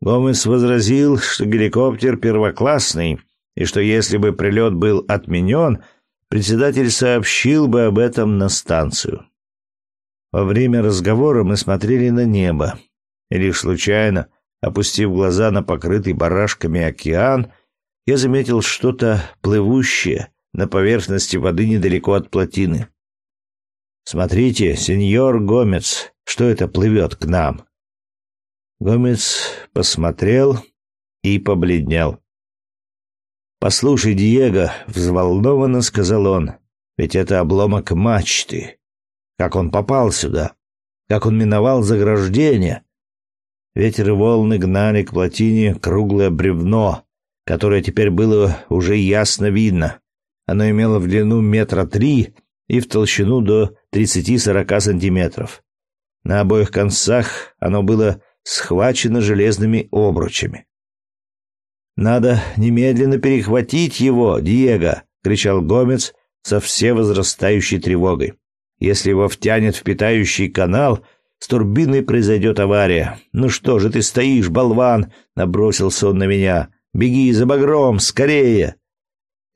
Гомес возразил, что геликоптер первоклассный и что если бы прилет был отменен, председатель сообщил бы об этом на станцию. Во время разговора мы смотрели на небо, и лишь случайно, опустив глаза на покрытый барашками океан, я заметил что-то плывущее на поверхности воды недалеко от плотины. «Смотрите, сеньор Гомец, что это плывет к нам?» Гомец посмотрел и побледнел. «Послушай, Диего», — взволнованно сказал он, — «ведь это обломок мачты. Как он попал сюда? Как он миновал заграждение?» Ветер и волны гнали к плотине круглое бревно, которое теперь было уже ясно видно. Оно имело в длину метра три и в толщину до 30-40 сантиметров. На обоих концах оно было схвачено железными обручами. «Надо немедленно перехватить его, Диего!» — кричал Гомец со всевозрастающей тревогой. «Если его втянет в питающий канал, с турбиной произойдет авария. Ну что же ты стоишь, болван?» — набросился он на меня. «Беги за багром, скорее!»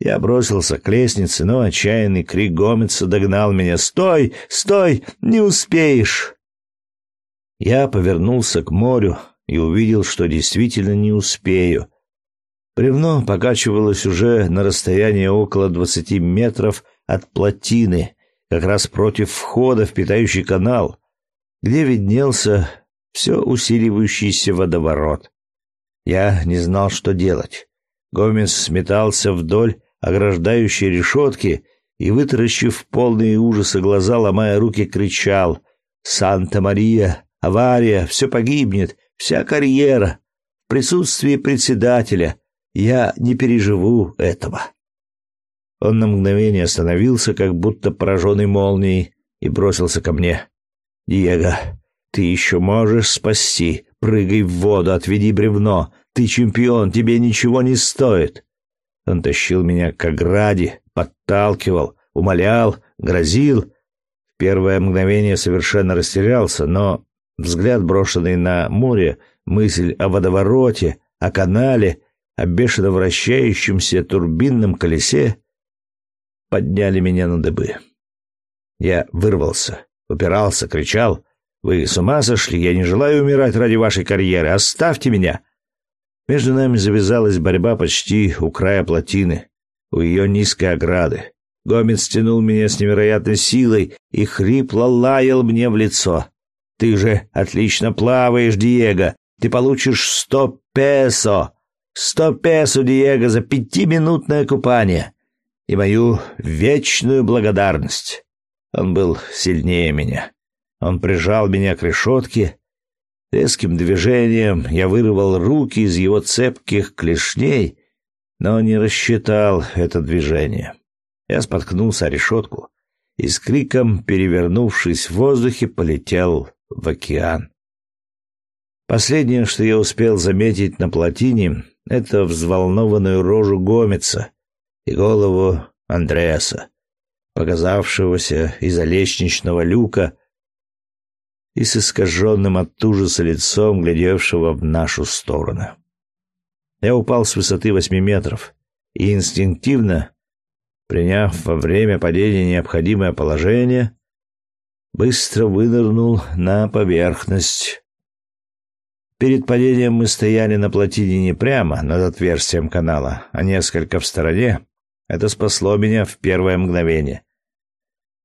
Я бросился к лестнице, но отчаянный крик Гомеца догнал меня. «Стой! Стой! Не успеешь!» Я повернулся к морю и увидел, что действительно не успею. Бревно покачивалось уже на расстоянии около двадцати метров от плотины, как раз против входа в питающий канал, где виднелся все усиливающийся водоворот. Я не знал, что делать. Гомес сметался вдоль ограждающей решетки и, вытаращив полные ужаса глаза, ломая руки, кричал «Санта-Мария! Авария! Все погибнет! Вся карьера! В присутствии председателя! Я не переживу этого!» Он на мгновение остановился, как будто пораженный молнией, и бросился ко мне. «Диего, ты еще можешь спасти. Прыгай в воду, отведи бревно. Ты чемпион, тебе ничего не стоит». Он тащил меня к ограде, подталкивал, умолял, грозил. В первое мгновение совершенно растерялся, но взгляд, брошенный на море, мысль о водовороте, о канале, о бешено вращающемся турбинном колесе подняли меня на дыбы. Я вырвался, упирался, кричал. «Вы с ума сошли? Я не желаю умирать ради вашей карьеры. Оставьте меня!» Между нами завязалась борьба почти у края плотины, у ее низкой ограды. Гомец стянул меня с невероятной силой и хрипло лаял мне в лицо. «Ты же отлично плаваешь, Диего! Ты получишь сто песо! Сто песо, Диего, за пятиминутное купание! И мою вечную благодарность!» Он был сильнее меня. Он прижал меня к решетке, Резким движением я вырвал руки из его цепких клешней, но не рассчитал это движение. Я споткнулся о решетку и с криком, перевернувшись в воздухе, полетел в океан. Последнее, что я успел заметить на плотине, это взволнованную рожу Гомеца и голову Андреаса, показавшегося из-за лестничного люка и с искаженным от ужаса лицом, глядевшего в нашу сторону. Я упал с высоты восьми метров и инстинктивно, приняв во время падения необходимое положение, быстро вынырнул на поверхность. Перед падением мы стояли на плотине не прямо над отверстием канала, а несколько в стороне. Это спасло меня в первое мгновение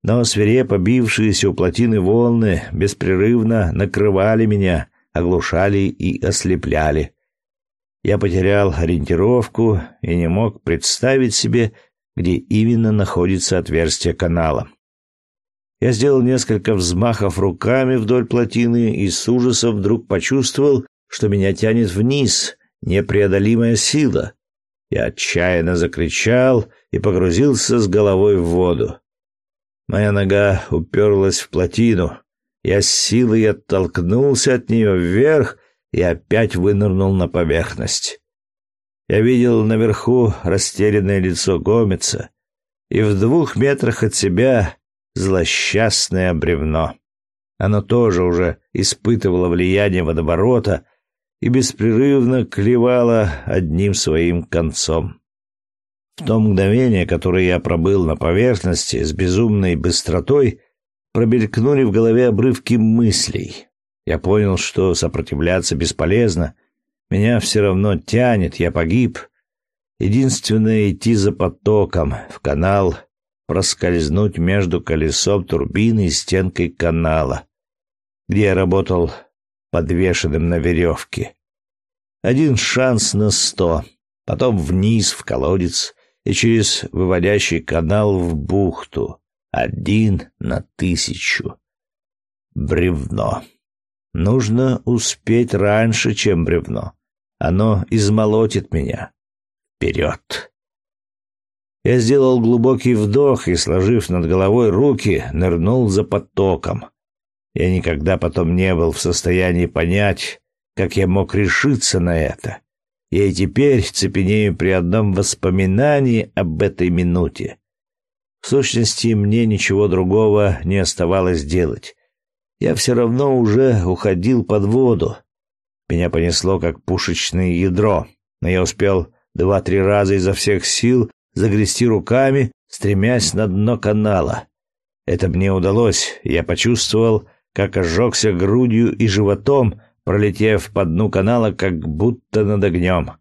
но свирепо бившиеся у плотины волны беспрерывно накрывали меня, оглушали и ослепляли. Я потерял ориентировку и не мог представить себе, где именно находится отверстие канала. Я сделал несколько взмахов руками вдоль плотины и с ужасом вдруг почувствовал, что меня тянет вниз непреодолимая сила. Я отчаянно закричал и погрузился с головой в воду. Моя нога уперлась в плотину. Я с силой оттолкнулся от нее вверх и опять вынырнул на поверхность. Я видел наверху растерянное лицо Гомеца и в двух метрах от себя злосчастное бревно. Оно тоже уже испытывало влияние водоворота и беспрерывно клевало одним своим концом. В то мгновение, которое я пробыл на поверхности с безумной быстротой, промелькнули в голове обрывки мыслей. Я понял, что сопротивляться бесполезно. Меня все равно тянет, я погиб. Единственное — идти за потоком, в канал, проскользнуть между колесом турбины и стенкой канала, где я работал подвешенным на веревке. Один шанс на сто, потом вниз в колодец и через выводящий канал в бухту. Один на тысячу. Бревно. Нужно успеть раньше, чем бревно. Оно измолотит меня. Вперед. Я сделал глубокий вдох и, сложив над головой руки, нырнул за потоком. Я никогда потом не был в состоянии понять, как я мог решиться на это. Я и теперь цепенею при одном воспоминании об этой минуте. В сущности, мне ничего другого не оставалось делать. Я все равно уже уходил под воду. Меня понесло, как пушечное ядро, но я успел два-три раза изо всех сил загрести руками, стремясь на дно канала. Это мне удалось. Я почувствовал, как ожегся грудью и животом, пролетев по дну канала, как будто над огнем.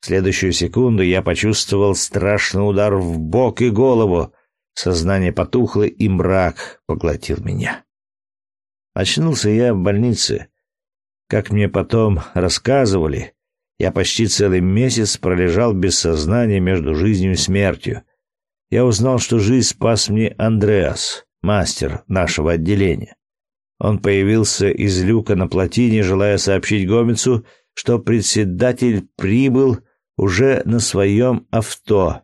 В следующую секунду я почувствовал страшный удар в бок и голову. Сознание потухло, и мрак поглотил меня. Очнулся я в больнице. Как мне потом рассказывали, я почти целый месяц пролежал без сознания между жизнью и смертью. Я узнал, что жизнь спас мне Андреас, мастер нашего отделения. Он появился из люка на плотине, желая сообщить Гомицу, что председатель прибыл уже на своем авто.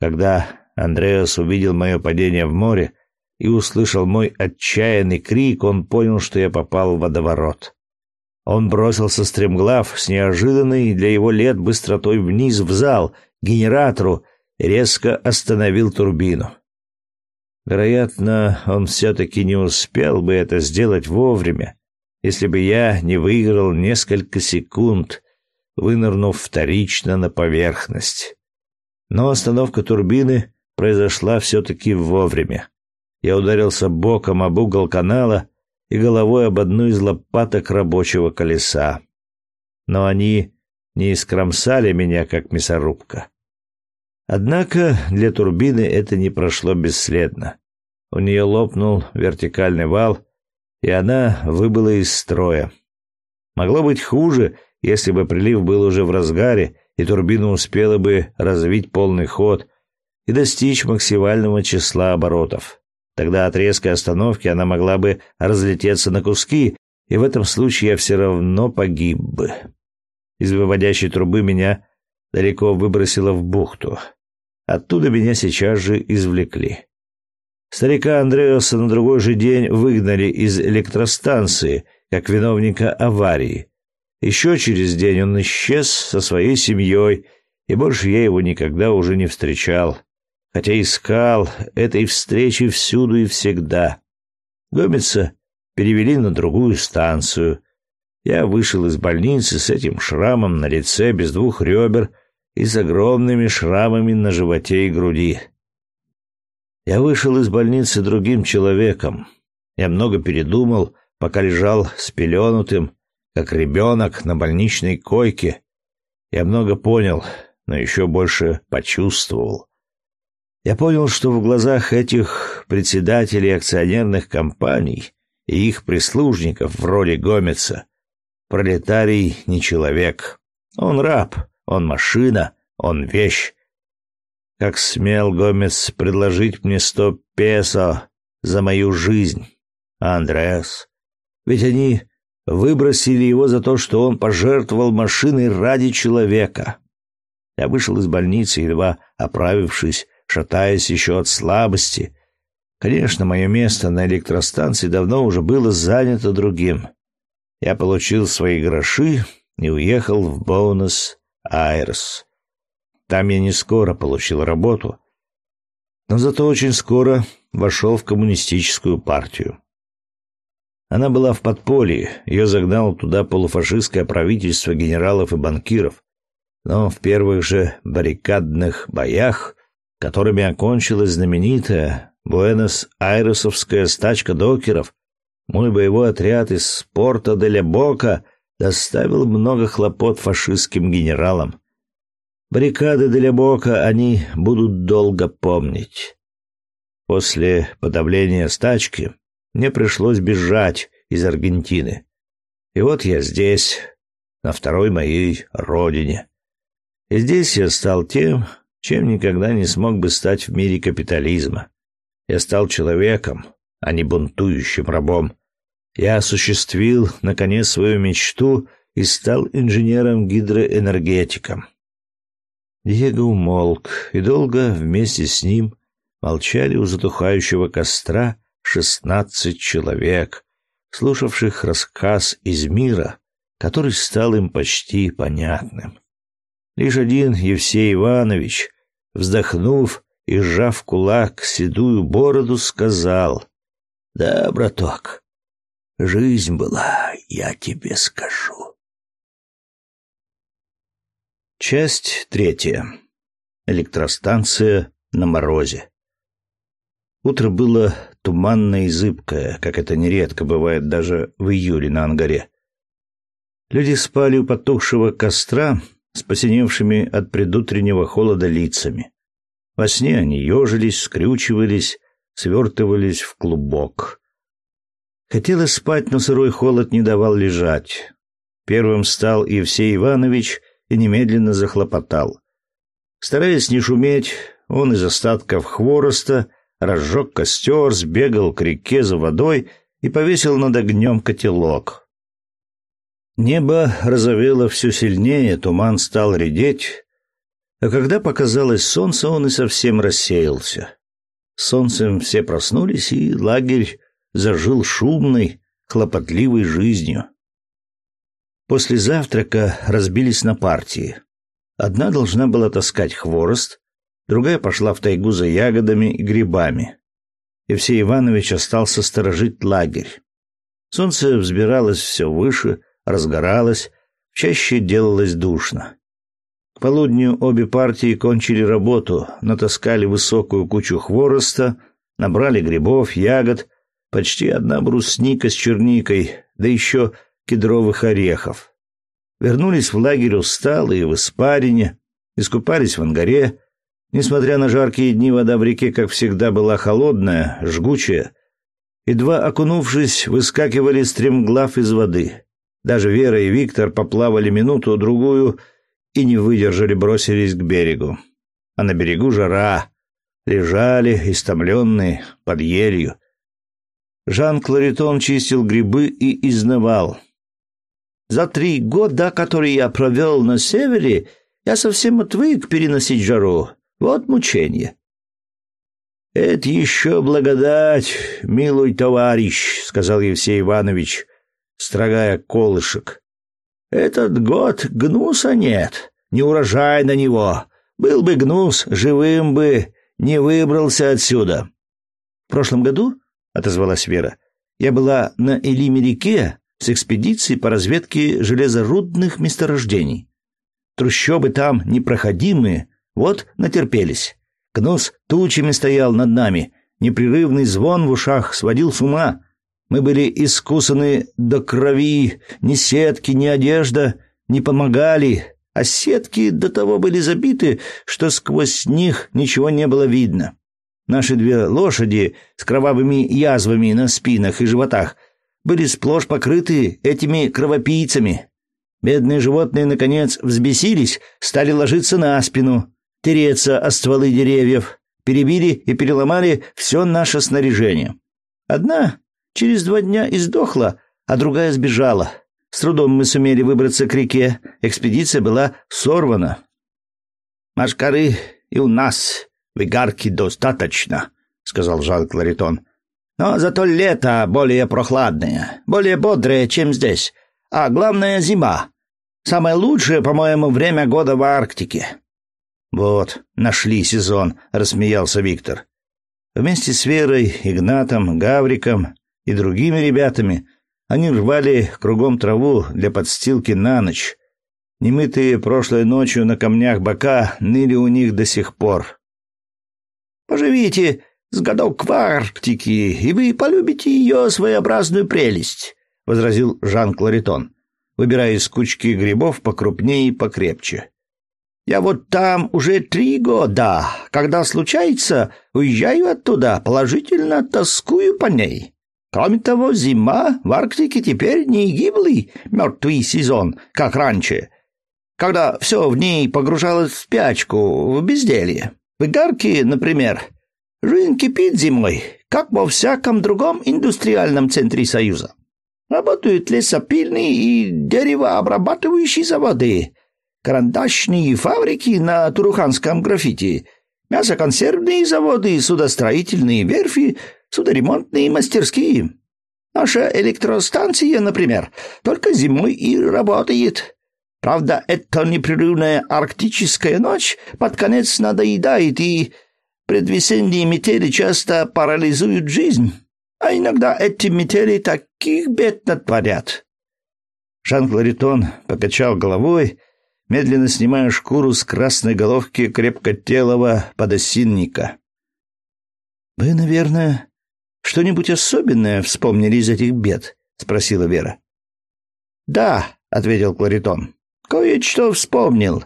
Когда Андреас увидел мое падение в море и услышал мой отчаянный крик, он понял, что я попал в водоворот. Он бросился стремглав с неожиданной для его лет быстротой вниз в зал, генератору, резко остановил турбину. Вероятно, он все-таки не успел бы это сделать вовремя, если бы я не выиграл несколько секунд, вынырнув вторично на поверхность. Но остановка турбины произошла все-таки вовремя. Я ударился боком об угол канала и головой об одну из лопаток рабочего колеса. Но они не искромсали меня, как мясорубка. Однако для турбины это не прошло бесследно. У нее лопнул вертикальный вал, и она выбыла из строя. Могло быть хуже, если бы прилив был уже в разгаре, и турбина успела бы развить полный ход и достичь максимального числа оборотов. Тогда от резкой остановки она могла бы разлететься на куски, и в этом случае я все равно погиб бы. Из выводящей трубы меня далеко выбросило в бухту. Оттуда меня сейчас же извлекли. Старика Андреаса на другой же день выгнали из электростанции, как виновника аварии. Еще через день он исчез со своей семьей, и больше я его никогда уже не встречал хотя искал этой встречи всюду и всегда. Гомеца перевели на другую станцию. Я вышел из больницы с этим шрамом на лице без двух ребер и с огромными шрамами на животе и груди. Я вышел из больницы другим человеком. Я много передумал, пока лежал спеленутым, как ребенок на больничной койке. Я много понял, но еще больше почувствовал. Я понял, что в глазах этих председателей акционерных компаний и их прислужников в роли Гомеца пролетарий не человек. Он раб, он машина, он вещь. Как смел Гомес предложить мне сто песо за мою жизнь, Андреас? Ведь они выбросили его за то, что он пожертвовал машиной ради человека. Я вышел из больницы, едва оправившись, шатаясь еще от слабости. Конечно, мое место на электростанции давно уже было занято другим. Я получил свои гроши и уехал в Боунес-Айрес. Там я не скоро получил работу, но зато очень скоро вошел в коммунистическую партию. Она была в подполье, ее загнало туда полуфашистское правительство генералов и банкиров. Но в первых же баррикадных боях, которыми окончилась знаменитая Буэнос-Айресовская стачка докеров, мой боевой отряд из порта де Бока доставил много хлопот фашистским генералам. Баррикады де Бока они будут долго помнить. После подавления стачки мне пришлось бежать из Аргентины. И вот я здесь, на второй моей родине. И здесь я стал тем, чем никогда не смог бы стать в мире капитализма. Я стал человеком, а не бунтующим рабом. Я осуществил, наконец, свою мечту и стал инженером-гидроэнергетиком. Диего умолк, и долго вместе с ним молчали у затухающего костра шестнадцать человек, слушавших рассказ из мира, который стал им почти понятным. Лишь один Евсей Иванович, вздохнув и сжав кулак седую бороду, сказал, «Да, браток, жизнь была, я тебе скажу». Часть третья. Электростанция на морозе. Утро было туманное и зыбкое, как это нередко бывает даже в июле на Ангаре. Люди спали у потухшего костра с посиневшими от предутреннего холода лицами. Во сне они ежились, скрючивались, свертывались в клубок. Хотелось спать, но сырой холод не давал лежать. Первым встал Евсей Иванович и немедленно захлопотал. Стараясь не шуметь, он из остатков хвороста разжег костер, сбегал к реке за водой и повесил над огнем котелок. Небо розовело все сильнее, туман стал редеть, а когда показалось солнце, он и совсем рассеялся. Солнцем все проснулись, и лагерь зажил шумной, хлопотливой жизнью. После завтрака разбились на партии. Одна должна была таскать хворост, другая пошла в тайгу за ягодами и грибами. Евсей Иванович остался сторожить лагерь. Солнце взбиралось все выше, разгоралось, чаще делалось душно. К полудню обе партии кончили работу, натаскали высокую кучу хвороста, набрали грибов, ягод, почти одна брусника с черникой, да еще кедровых орехов. Вернулись в лагерь усталые, в испарине, искупались в ангаре. Несмотря на жаркие дни, вода в реке, как всегда, была холодная, жгучая. Едва окунувшись, выскакивали стремглав из воды. Даже Вера и Виктор поплавали минуту-другую и не выдержали, бросились к берегу. А на берегу жара. Лежали, истомленные, под елью. Жан Кларитон чистил грибы и изнывал. «За три года, которые я провел на севере, я совсем отвык переносить жару. Вот мучение». «Это еще благодать, милый товарищ», — сказал Евсей Иванович, строгая колышек. Этот год гнуса нет, не урожай на него. Был бы гнус, живым бы не выбрался отсюда. В прошлом году, отозвалась Вера, я была на Элиме-реке с экспедицией по разведке железорудных месторождений. Трущобы там непроходимые, вот натерпелись. Гнус тучами стоял над нами, непрерывный звон в ушах сводил с ума. Мы были искусаны до крови, ни сетки, ни одежда не помогали, а сетки до того были забиты, что сквозь них ничего не было видно. Наши две лошади с кровавыми язвами на спинах и животах были сплошь покрыты этими кровопийцами. Бедные животные, наконец, взбесились, стали ложиться на спину, тереться о стволы деревьев, перебили и переломали все наше снаряжение. Одна Через два дня издохла, а другая сбежала. С трудом мы сумели выбраться к реке. Экспедиция была сорвана. «Машкары и у нас в Игарке достаточно», — сказал Жан Кларитон. «Но зато лето более прохладное, более бодрое, чем здесь. А главное — зима. Самое лучшее, по-моему, время года в Арктике». «Вот, нашли сезон», — рассмеялся Виктор. Вместе с Верой, Игнатом, Гавриком и другими ребятами они рвали кругом траву для подстилки на ночь. Немытые прошлой ночью на камнях бока ныли у них до сих пор. «Поживите с годок в Арктике, и вы полюбите ее своеобразную прелесть», — возразил Жан Кларитон, выбирая из кучки грибов покрупнее и покрепче. «Я вот там уже три года. Когда случается, уезжаю оттуда, положительно тоскую по ней. Кроме того, зима в Арктике теперь не гиблый мертвый сезон, как раньше, когда все в ней погружалось в спячку, в безделье. В Игарке, например, жизнь кипит зимой, как во всяком другом индустриальном центре Союза. Работают лесопильные и деревообрабатывающие заводы, карандашные фабрики на Туруханском граффити, мясоконсервные заводы, судостроительные верфи, судоремонтные мастерские. Наша электростанция, например, только зимой и работает. Правда, эта непрерывная арктическая ночь под конец надоедает, и предвесенние метели часто парализуют жизнь. А иногда эти метели таких бед натворят. Жан Кларитон покачал головой, медленно снимая шкуру с красной головки крепкотелого подосинника. «Вы, наверное, что-нибудь особенное вспомнили из этих бед?» — спросила Вера. «Да», — ответил Кларитон, — «кое-что вспомнил.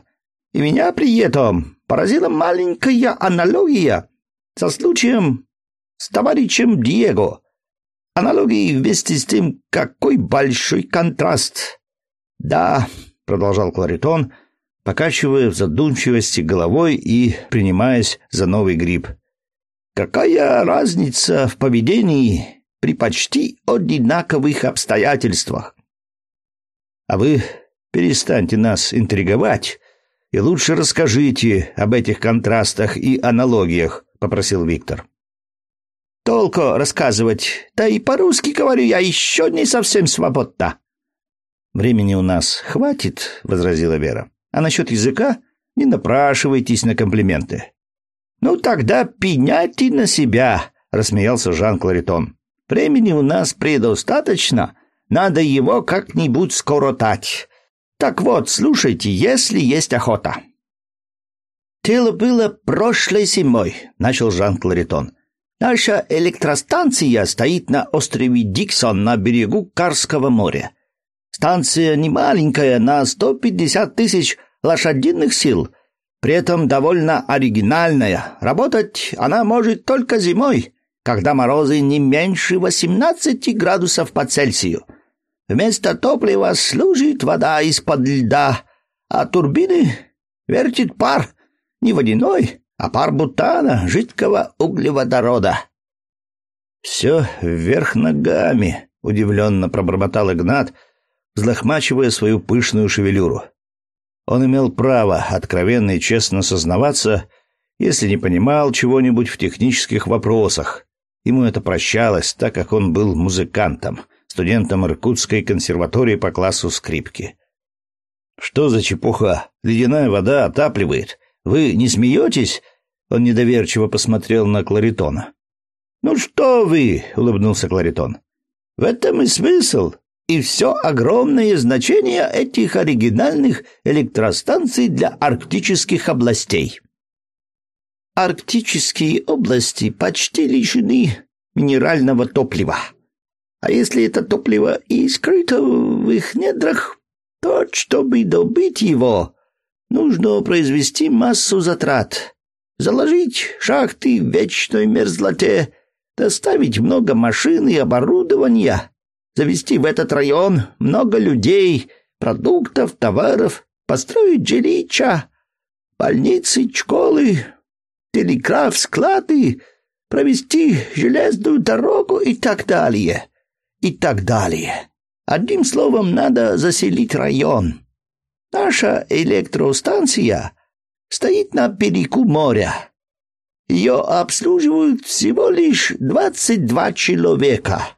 И меня при этом поразила маленькая аналогия со случаем с товарищем Диего. Аналогии вместе с тем, какой большой контраст. Да, продолжал Кларитон, покачивая в задумчивости головой и принимаясь за новый гриб. Какая разница в поведении при почти одинаковых обстоятельствах? А вы перестаньте нас интриговать и лучше расскажите об этих контрастах и аналогиях, попросил Виктор. Толко рассказывать, да и по-русски говорю я еще не совсем свободна. Времени у нас хватит, возразила Вера. А насчет языка не напрашивайтесь на комплименты. Ну тогда пеняйте на себя, рассмеялся Жан Кларитон. Времени у нас предостаточно, надо его как-нибудь скоротать. Так вот, слушайте, если есть охота. Тело было прошлой зимой, начал Жан Кларитон. Наша электростанция стоит на острове Диксон на берегу Карского моря. Станция не маленькая, на 150 тысяч лошадиных сил, при этом довольно оригинальная. Работать она может только зимой, когда морозы не меньше 18 градусов по Цельсию. Вместо топлива служит вода из-под льда, а турбины вертит пар не водяной, а пар бутана, жидкого углеводорода. «Все вверх ногами», — удивленно пробормотал Игнат, — взлохмачивая свою пышную шевелюру. Он имел право откровенно и честно сознаваться, если не понимал чего-нибудь в технических вопросах. Ему это прощалось, так как он был музыкантом, студентом Иркутской консерватории по классу скрипки. «Что за чепуха? Ледяная вода отапливает. Вы не смеетесь?» Он недоверчиво посмотрел на Кларитона. «Ну что вы!» — улыбнулся Кларитон. «В этом и смысл и все огромное значение этих оригинальных электростанций для арктических областей. Арктические области почти лишены минерального топлива. А если это топливо и скрыто в их недрах, то, чтобы добыть его, нужно произвести массу затрат. Заложить шахты в вечной мерзлоте, доставить много машин и оборудования, завести в этот район много людей, продуктов, товаров, построить жилища, больницы, школы, телеграф, склады, провести железную дорогу и так далее. И так далее. Одним словом, надо заселить район. Наша электростанция стоит на берегу моря. Ее обслуживают всего лишь двадцать два человека.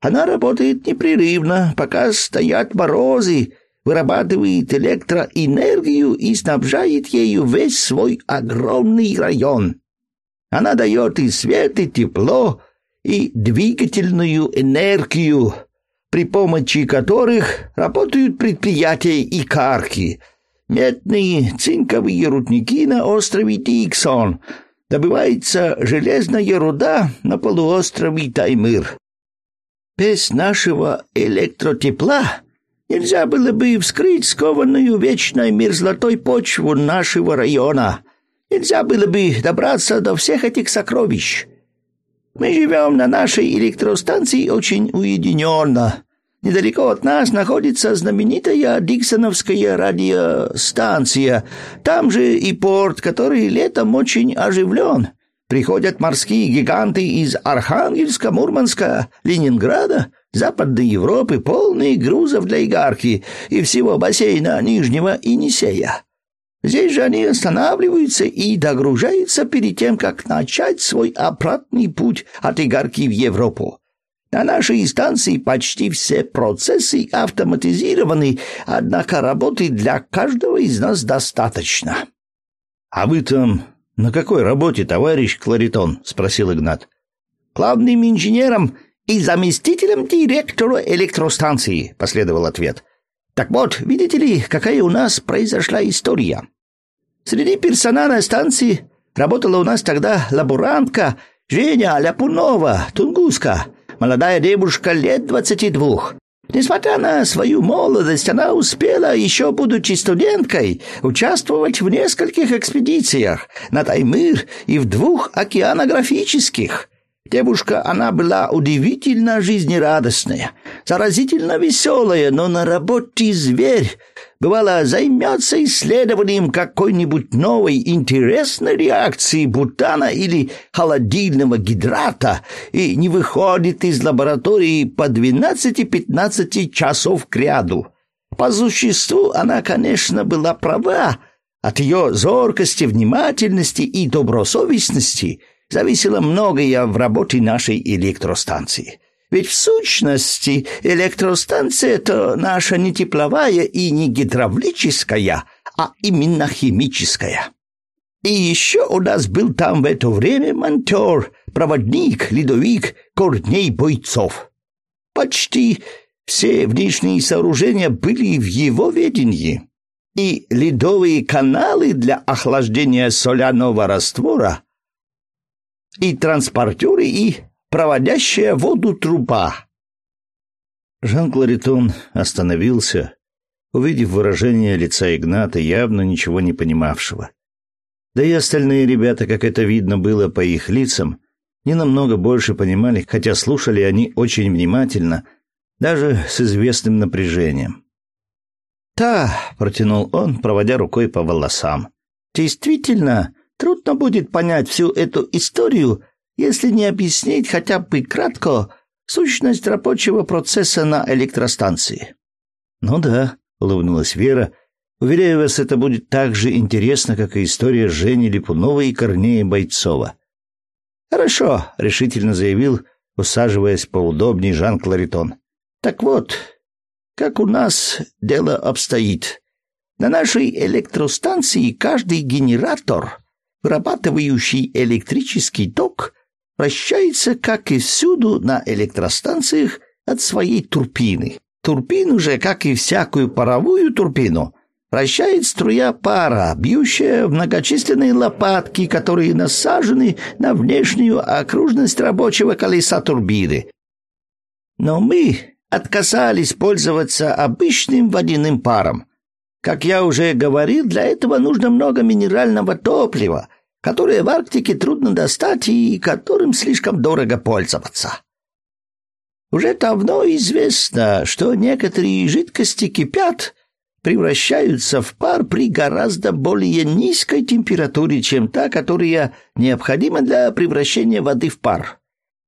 Она работает непрерывно, пока стоят морозы, вырабатывает электроэнергию и снабжает ею весь свой огромный район. Она дает и свет, и тепло, и двигательную энергию, при помощи которых работают предприятия и карки, медные цинковые рудники на острове Тиксон. Добывается железная руда на полуострове Таймыр. Без нашего электротепла нельзя было бы вскрыть скованную вечной мерзлотой почву нашего района. Нельзя было бы добраться до всех этих сокровищ. Мы живем на нашей электростанции очень уединенно. Недалеко от нас находится знаменитая Диксоновская радиостанция. Там же и порт, который летом очень оживлен. Приходят морские гиганты из Архангельска, Мурманска, Ленинграда, Западной Европы, полные грузов для игарки и всего бассейна Нижнего Енисея. Здесь же они останавливаются и догружаются перед тем, как начать свой обратный путь от игарки в Европу. На нашей станции почти все процессы автоматизированы, однако работы для каждого из нас достаточно. — А вы там на какой работе, товарищ Кларитон? — спросил Игнат. — Главным инженером и заместителем директора электростанции, — последовал ответ. Так вот, видите ли, какая у нас произошла история. Среди персонала станции работала у нас тогда лаборантка Женя Ляпунова, тунгуска, молодая девушка лет двадцати двух. Несмотря на свою молодость, она успела, еще будучи студенткой, участвовать в нескольких экспедициях на Таймыр и в двух океанографических. Девушка, она была удивительно жизнерадостная, заразительно веселая, но на работе зверь. Бывало, займется исследованием какой-нибудь новой интересной реакции бутана или холодильного гидрата и не выходит из лаборатории по 12-15 часов к ряду. По существу она, конечно, была права. От ее зоркости, внимательности и добросовестности – зависело многое в работе нашей электростанции. Ведь в сущности электростанция — это наша не тепловая и не гидравлическая, а именно химическая. И еще у нас был там в это время монтер, проводник, ледовик Корней Бойцов. Почти все внешние сооружения были в его ведении, и ледовые каналы для охлаждения соляного раствора и транспортеры, и проводящая воду труба. Жан Кларитон остановился, увидев выражение лица Игната, явно ничего не понимавшего. Да и остальные ребята, как это видно было по их лицам, не намного больше понимали, хотя слушали они очень внимательно, даже с известным напряжением. «Да», — протянул он, проводя рукой по волосам, — «действительно, Трудно будет понять всю эту историю, если не объяснить хотя бы кратко сущность рабочего процесса на электростанции. Ну да, улыбнулась Вера. Уверяю вас, это будет так же интересно, как и история Жени Липуновой и Корнея Бойцова. Хорошо, решительно заявил, усаживаясь поудобнее Жан Кларитон. Так вот, как у нас дело обстоит. На нашей электростанции каждый генератор вырабатывающий электрический ток, вращается, как и всюду на электростанциях, от своей турбины. Турбину же, как и всякую паровую турбину, вращает струя пара, бьющая в многочисленные лопатки, которые насажены на внешнюю окружность рабочего колеса турбины. Но мы отказались пользоваться обычным водяным паром. Как я уже говорил, для этого нужно много минерального топлива, которое в Арктике трудно достать и которым слишком дорого пользоваться. Уже давно известно, что некоторые жидкости кипят, превращаются в пар при гораздо более низкой температуре, чем та, которая необходима для превращения воды в пар.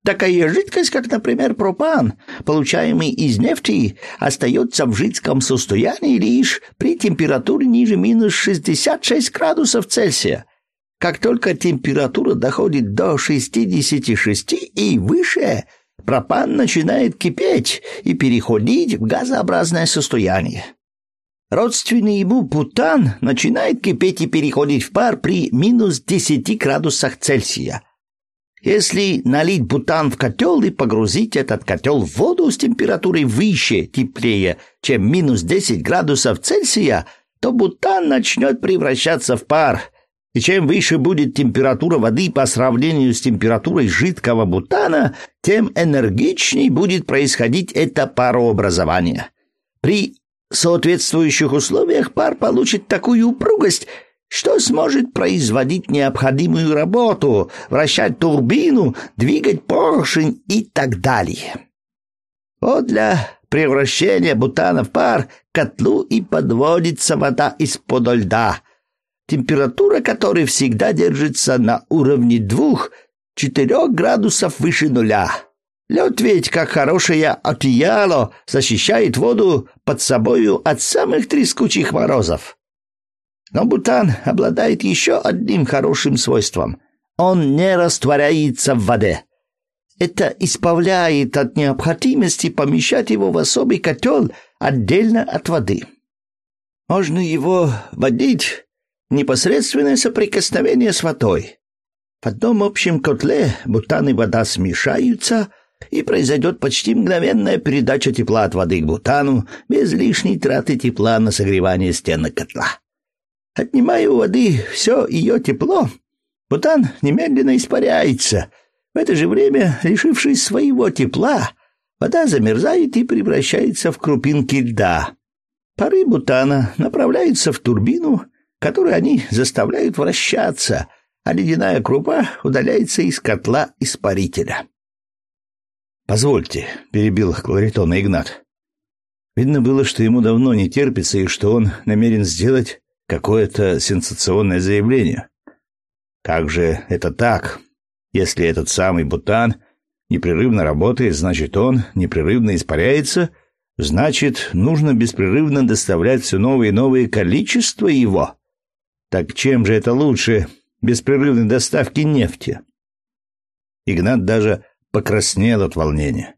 Такая жидкость, как, например, пропан, получаемый из нефти, остается в жидком состоянии лишь при температуре ниже минус 66 градусов Цельсия, как только температура доходит до 66 и выше, пропан начинает кипеть и переходить в газообразное состояние. Родственный ему бутан начинает кипеть и переходить в пар при минус 10 градусах Цельсия. Если налить бутан в котел и погрузить этот котел в воду с температурой выше, теплее, чем минус 10 градусов Цельсия – то бутан начнет превращаться в пар. И чем выше будет температура воды по сравнению с температурой жидкого бутана, тем энергичней будет происходить это парообразование. При соответствующих условиях пар получит такую упругость, что сможет производить необходимую работу, вращать турбину, двигать поршень и так далее. Вот для превращения бутана в пар к котлу и подводится вода из-под льда, температура которой всегда держится на уровне двух-четырех градусов выше нуля. Лед ведь, как хорошее одеяло, защищает воду под собою от самых трескучих морозов. Но бутан обладает еще одним хорошим свойством. Он не растворяется в воде. Это избавляет от необходимости помещать его в особый котел отдельно от воды. Можно его водить непосредственное соприкосновение с водой. В одном общем котле бутан и вода смешаются, и произойдет почти мгновенная передача тепла от воды к бутану без лишней траты тепла на согревание стенок котла. Отнимая у воды все ее тепло, бутан немедленно испаряется. В это же время, лишившись своего тепла, вода замерзает и превращается в крупинки льда. Пары бутана направляются в турбину, которую они заставляют вращаться, а ледяная крупа удаляется из котла испарителя. «Позвольте», — перебил Кларитона Игнат. Видно было, что ему давно не терпится и что он намерен сделать какое-то сенсационное заявление. Как же это так? Если этот самый Бутан непрерывно работает, значит он непрерывно испаряется, значит нужно беспрерывно доставлять все новые и новые количества его. Так чем же это лучше беспрерывной доставки нефти? Игнат даже покраснел от волнения.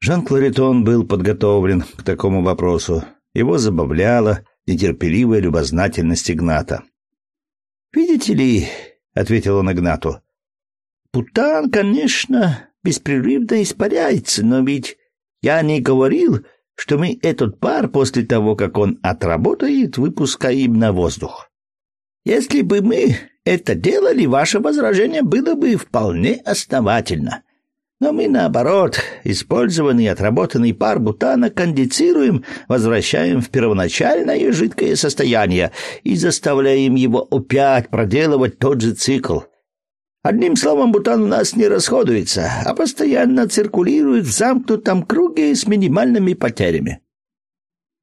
Жан Кларитон был подготовлен к такому вопросу. Его забавляло, нетерпеливая любознательность Игната. «Видите ли», — ответил он Игнату, — «путан, конечно, беспрерывно испаряется, но ведь я не говорил, что мы этот пар после того, как он отработает, выпускаем на воздух. Если бы мы это делали, ваше возражение было бы вполне основательно. Но мы, наоборот, использованный и отработанный пар бутана кондицируем, возвращаем в первоначальное жидкое состояние и заставляем его опять проделывать тот же цикл. Одним словом, бутан у нас не расходуется, а постоянно циркулирует в замкнутом круге с минимальными потерями.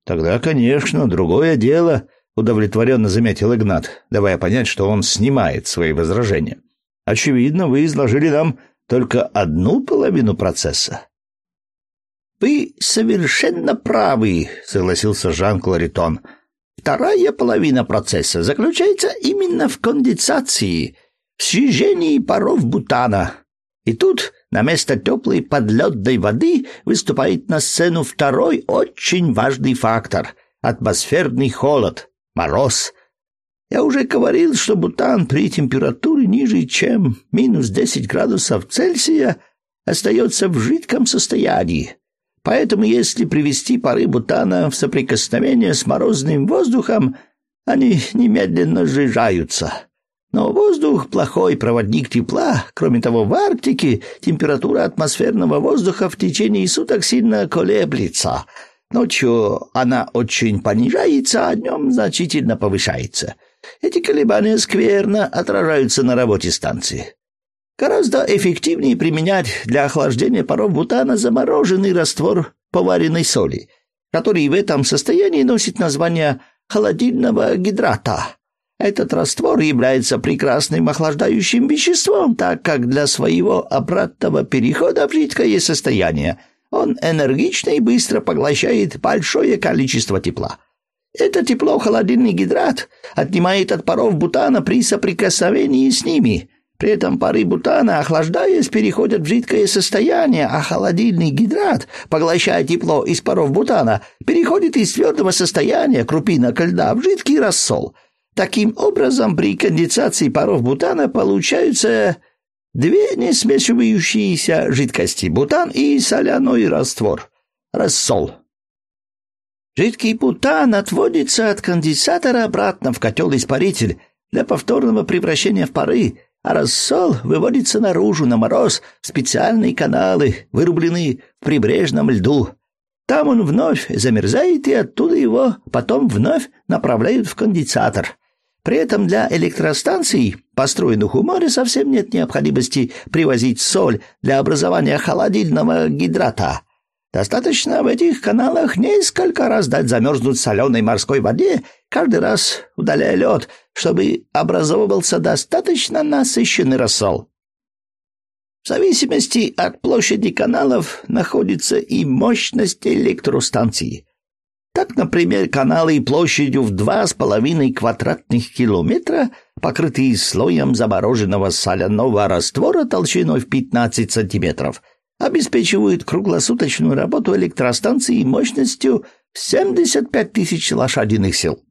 Тогда, конечно, другое дело, удовлетворенно заметил Игнат, давая понять, что он снимает свои возражения. Очевидно, вы изложили нам только одну половину процесса. Вы совершенно правы, согласился Жан Кларитон. Вторая половина процесса заключается именно в конденсации, в съезжении паров бутана. И тут на место теплой подледной воды выступает на сцену второй очень важный фактор — атмосферный холод, мороз — я уже говорил, что бутан при температуре ниже, чем минус 10 градусов Цельсия, остается в жидком состоянии. Поэтому если привести пары бутана в соприкосновение с морозным воздухом, они немедленно сжижаются. Но воздух — плохой проводник тепла. Кроме того, в Арктике температура атмосферного воздуха в течение суток сильно колеблется. Ночью она очень понижается, а днем значительно повышается. Эти колебания скверно отражаются на работе станции. Гораздо эффективнее применять для охлаждения паров бутана замороженный раствор поваренной соли, который в этом состоянии носит название холодильного гидрата. Этот раствор является прекрасным охлаждающим веществом, так как для своего обратного перехода в жидкое состояние он энергично и быстро поглощает большое количество тепла. Это тепло холодильный гидрат отнимает от паров бутана при соприкосновении с ними. При этом пары бутана, охлаждаясь, переходят в жидкое состояние, а холодильный гидрат, поглощая тепло из паров бутана, переходит из твердого состояния крупинок льда в жидкий рассол. Таким образом, при конденсации паров бутана получаются две несмешивающиеся жидкости – бутан и соляной раствор – рассол. Жидкий бутан отводится от конденсатора обратно в котел-испаритель для повторного превращения в пары, а рассол выводится наружу на мороз в специальные каналы, вырубленные в прибрежном льду. Там он вновь замерзает, и оттуда его потом вновь направляют в конденсатор. При этом для электростанций, построенных у моря, совсем нет необходимости привозить соль для образования холодильного гидрата. Достаточно в этих каналах несколько раз дать замерзнуть соленой морской воде, каждый раз удаляя лед, чтобы образовывался достаточно насыщенный рассол. В зависимости от площади каналов находится и мощность электростанции. Так, например, каналы площадью в два с половиной квадратных километра, покрытые слоем замороженного соляного раствора толщиной в 15 сантиметров, обеспечивают круглосуточную работу электростанции мощностью 75 тысяч лошадиных сил.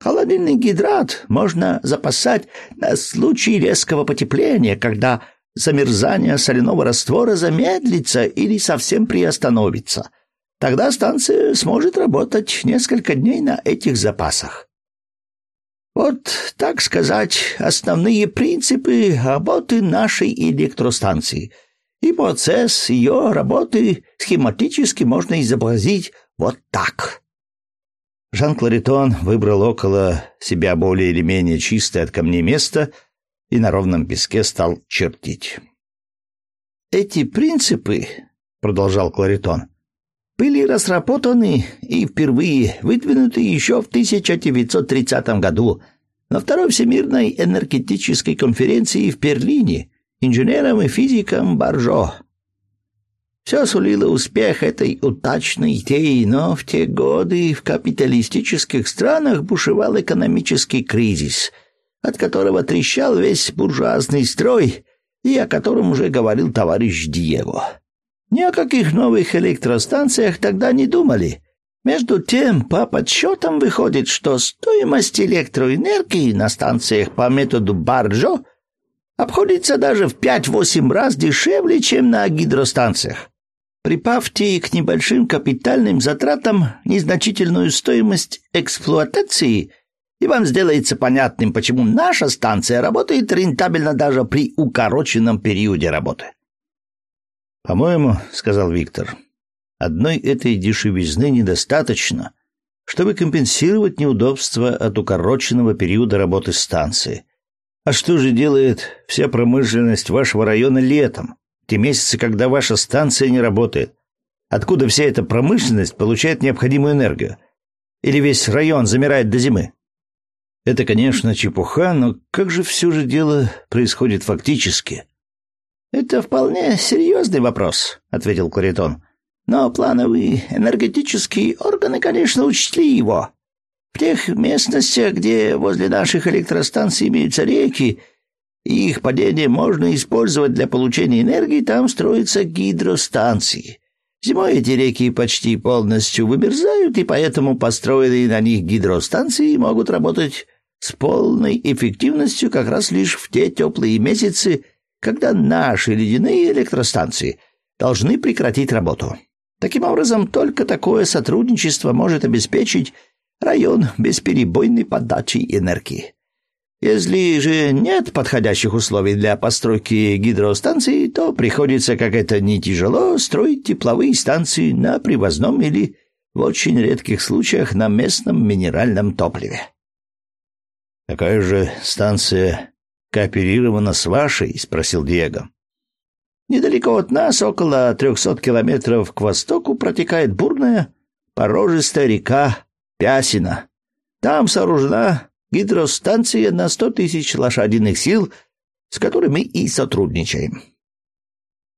Холодильный гидрат можно запасать на случай резкого потепления, когда замерзание соляного раствора замедлится или совсем приостановится – Тогда станция сможет работать несколько дней на этих запасах. Вот, так сказать, основные принципы работы нашей электростанции. И процесс ее работы схематически можно изобразить вот так. Жан Кларитон выбрал около себя более или менее чистое от камней место и на ровном песке стал чертить. «Эти принципы, — продолжал Кларитон, были разработаны и впервые выдвинуты еще в 1930 году на Второй Всемирной энергетической конференции в Берлине инженером и физиком Баржо. Все сулило успех этой удачной идеи, но в те годы в капиталистических странах бушевал экономический кризис, от которого трещал весь буржуазный строй и о котором уже говорил товарищ Диего. Ни о каких новых электростанциях тогда не думали. Между тем, по подсчетам выходит, что стоимость электроэнергии на станциях по методу Барджо обходится даже в 5-8 раз дешевле, чем на гидростанциях. Припавьте к небольшим капитальным затратам незначительную стоимость эксплуатации, и вам сделается понятным, почему наша станция работает рентабельно даже при укороченном периоде работы. «По-моему, — сказал Виктор, — одной этой дешевизны недостаточно, чтобы компенсировать неудобства от укороченного периода работы станции. А что же делает вся промышленность вашего района летом, те месяцы, когда ваша станция не работает? Откуда вся эта промышленность получает необходимую энергию? Или весь район замирает до зимы? Это, конечно, чепуха, но как же все же дело происходит фактически? «Это вполне серьезный вопрос», — ответил Куритон. «Но плановые энергетические органы, конечно, учли его. В тех местностях, где возле наших электростанций имеются реки, и их падение можно использовать для получения энергии, там строятся гидростанции. Зимой эти реки почти полностью вымерзают, и поэтому построенные на них гидростанции могут работать с полной эффективностью как раз лишь в те теплые месяцы, когда наши ледяные электростанции должны прекратить работу. Таким образом, только такое сотрудничество может обеспечить район бесперебойной подачи энергии. Если же нет подходящих условий для постройки гидростанций, то приходится, как это не тяжело, строить тепловые станции на привозном или, в очень редких случаях, на местном минеральном топливе. Какая же станция кооперирована с вашей?» — спросил Диего. «Недалеко от нас, около трехсот километров к востоку, протекает бурная, порожистая река Пясина. Там сооружена гидростанция на сто тысяч лошадиных сил, с которой мы и сотрудничаем.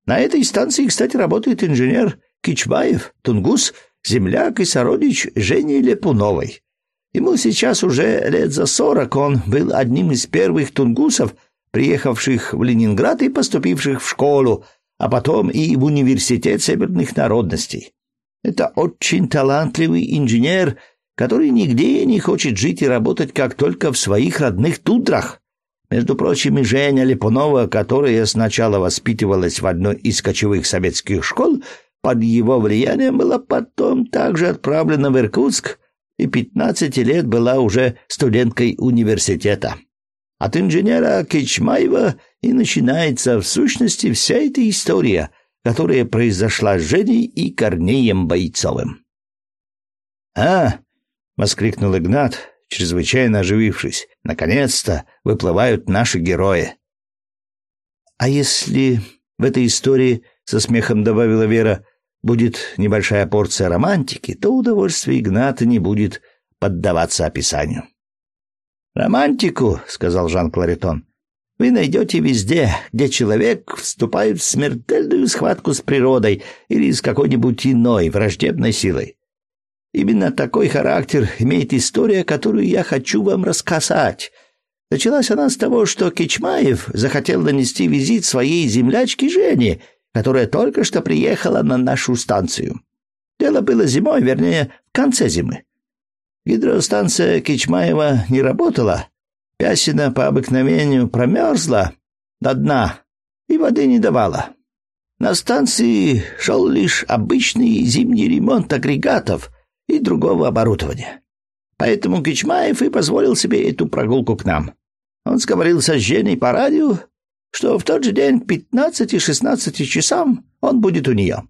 На этой станции, кстати, работает инженер Кичбаев, Тунгус, земляк и сородич Жени Лепуновой. Ему сейчас уже лет за сорок, он был одним из первых тунгусов, приехавших в Ленинград и поступивших в школу, а потом и в университет северных народностей. Это очень талантливый инженер, который нигде не хочет жить и работать, как только в своих родных тудрах. Между прочим, и Женя Липунова, которая сначала воспитывалась в одной из кочевых советских школ, под его влиянием была потом также отправлена в Иркутск и 15 лет была уже студенткой университета. От инженера Кичмаева и начинается в сущности вся эта история, которая произошла с Женей и Корнеем Бойцовым. «А!» — воскликнул Игнат, чрезвычайно оживившись. «Наконец-то выплывают наши герои!» «А если в этой истории, — со смехом добавила Вера, — будет небольшая порция романтики, то удовольствие Игната не будет поддаваться описанию». «Романтику, — сказал Жан Кларитон, — вы найдете везде, где человек вступает в смертельную схватку с природой или с какой-нибудь иной враждебной силой. Именно такой характер имеет история, которую я хочу вам рассказать. Началась она с того, что Кичмаев захотел нанести визит своей землячке Жене, которая только что приехала на нашу станцию. Дело было зимой, вернее, в конце зимы. Гидростанция Кичмаева не работала. Пясина по обыкновению промерзла до дна и воды не давала. На станции шел лишь обычный зимний ремонт агрегатов — и другого оборудования. Поэтому Кичмаев и позволил себе эту прогулку к нам. Он сговорился с Женей по радио, что в тот же день к 15-16 часам он будет у нее.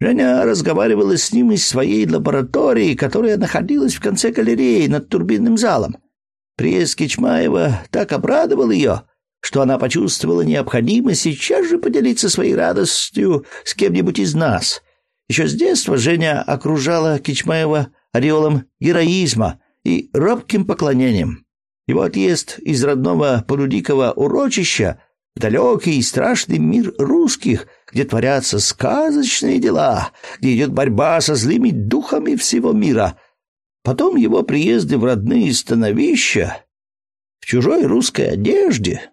Женя разговаривала с ним из своей лаборатории, которая находилась в конце галереи над турбинным залом. Приезд Кичмаева так обрадовал ее, что она почувствовала необходимость сейчас же поделиться своей радостью с кем-нибудь из нас — еще с детства Женя окружала Кичмаева ореолом героизма и робким поклонением. Его отъезд из родного Полудикова урочища в далекий и страшный мир русских, где творятся сказочные дела, где идет борьба со злыми духами всего мира. Потом его приезды в родные становища, в чужой русской одежде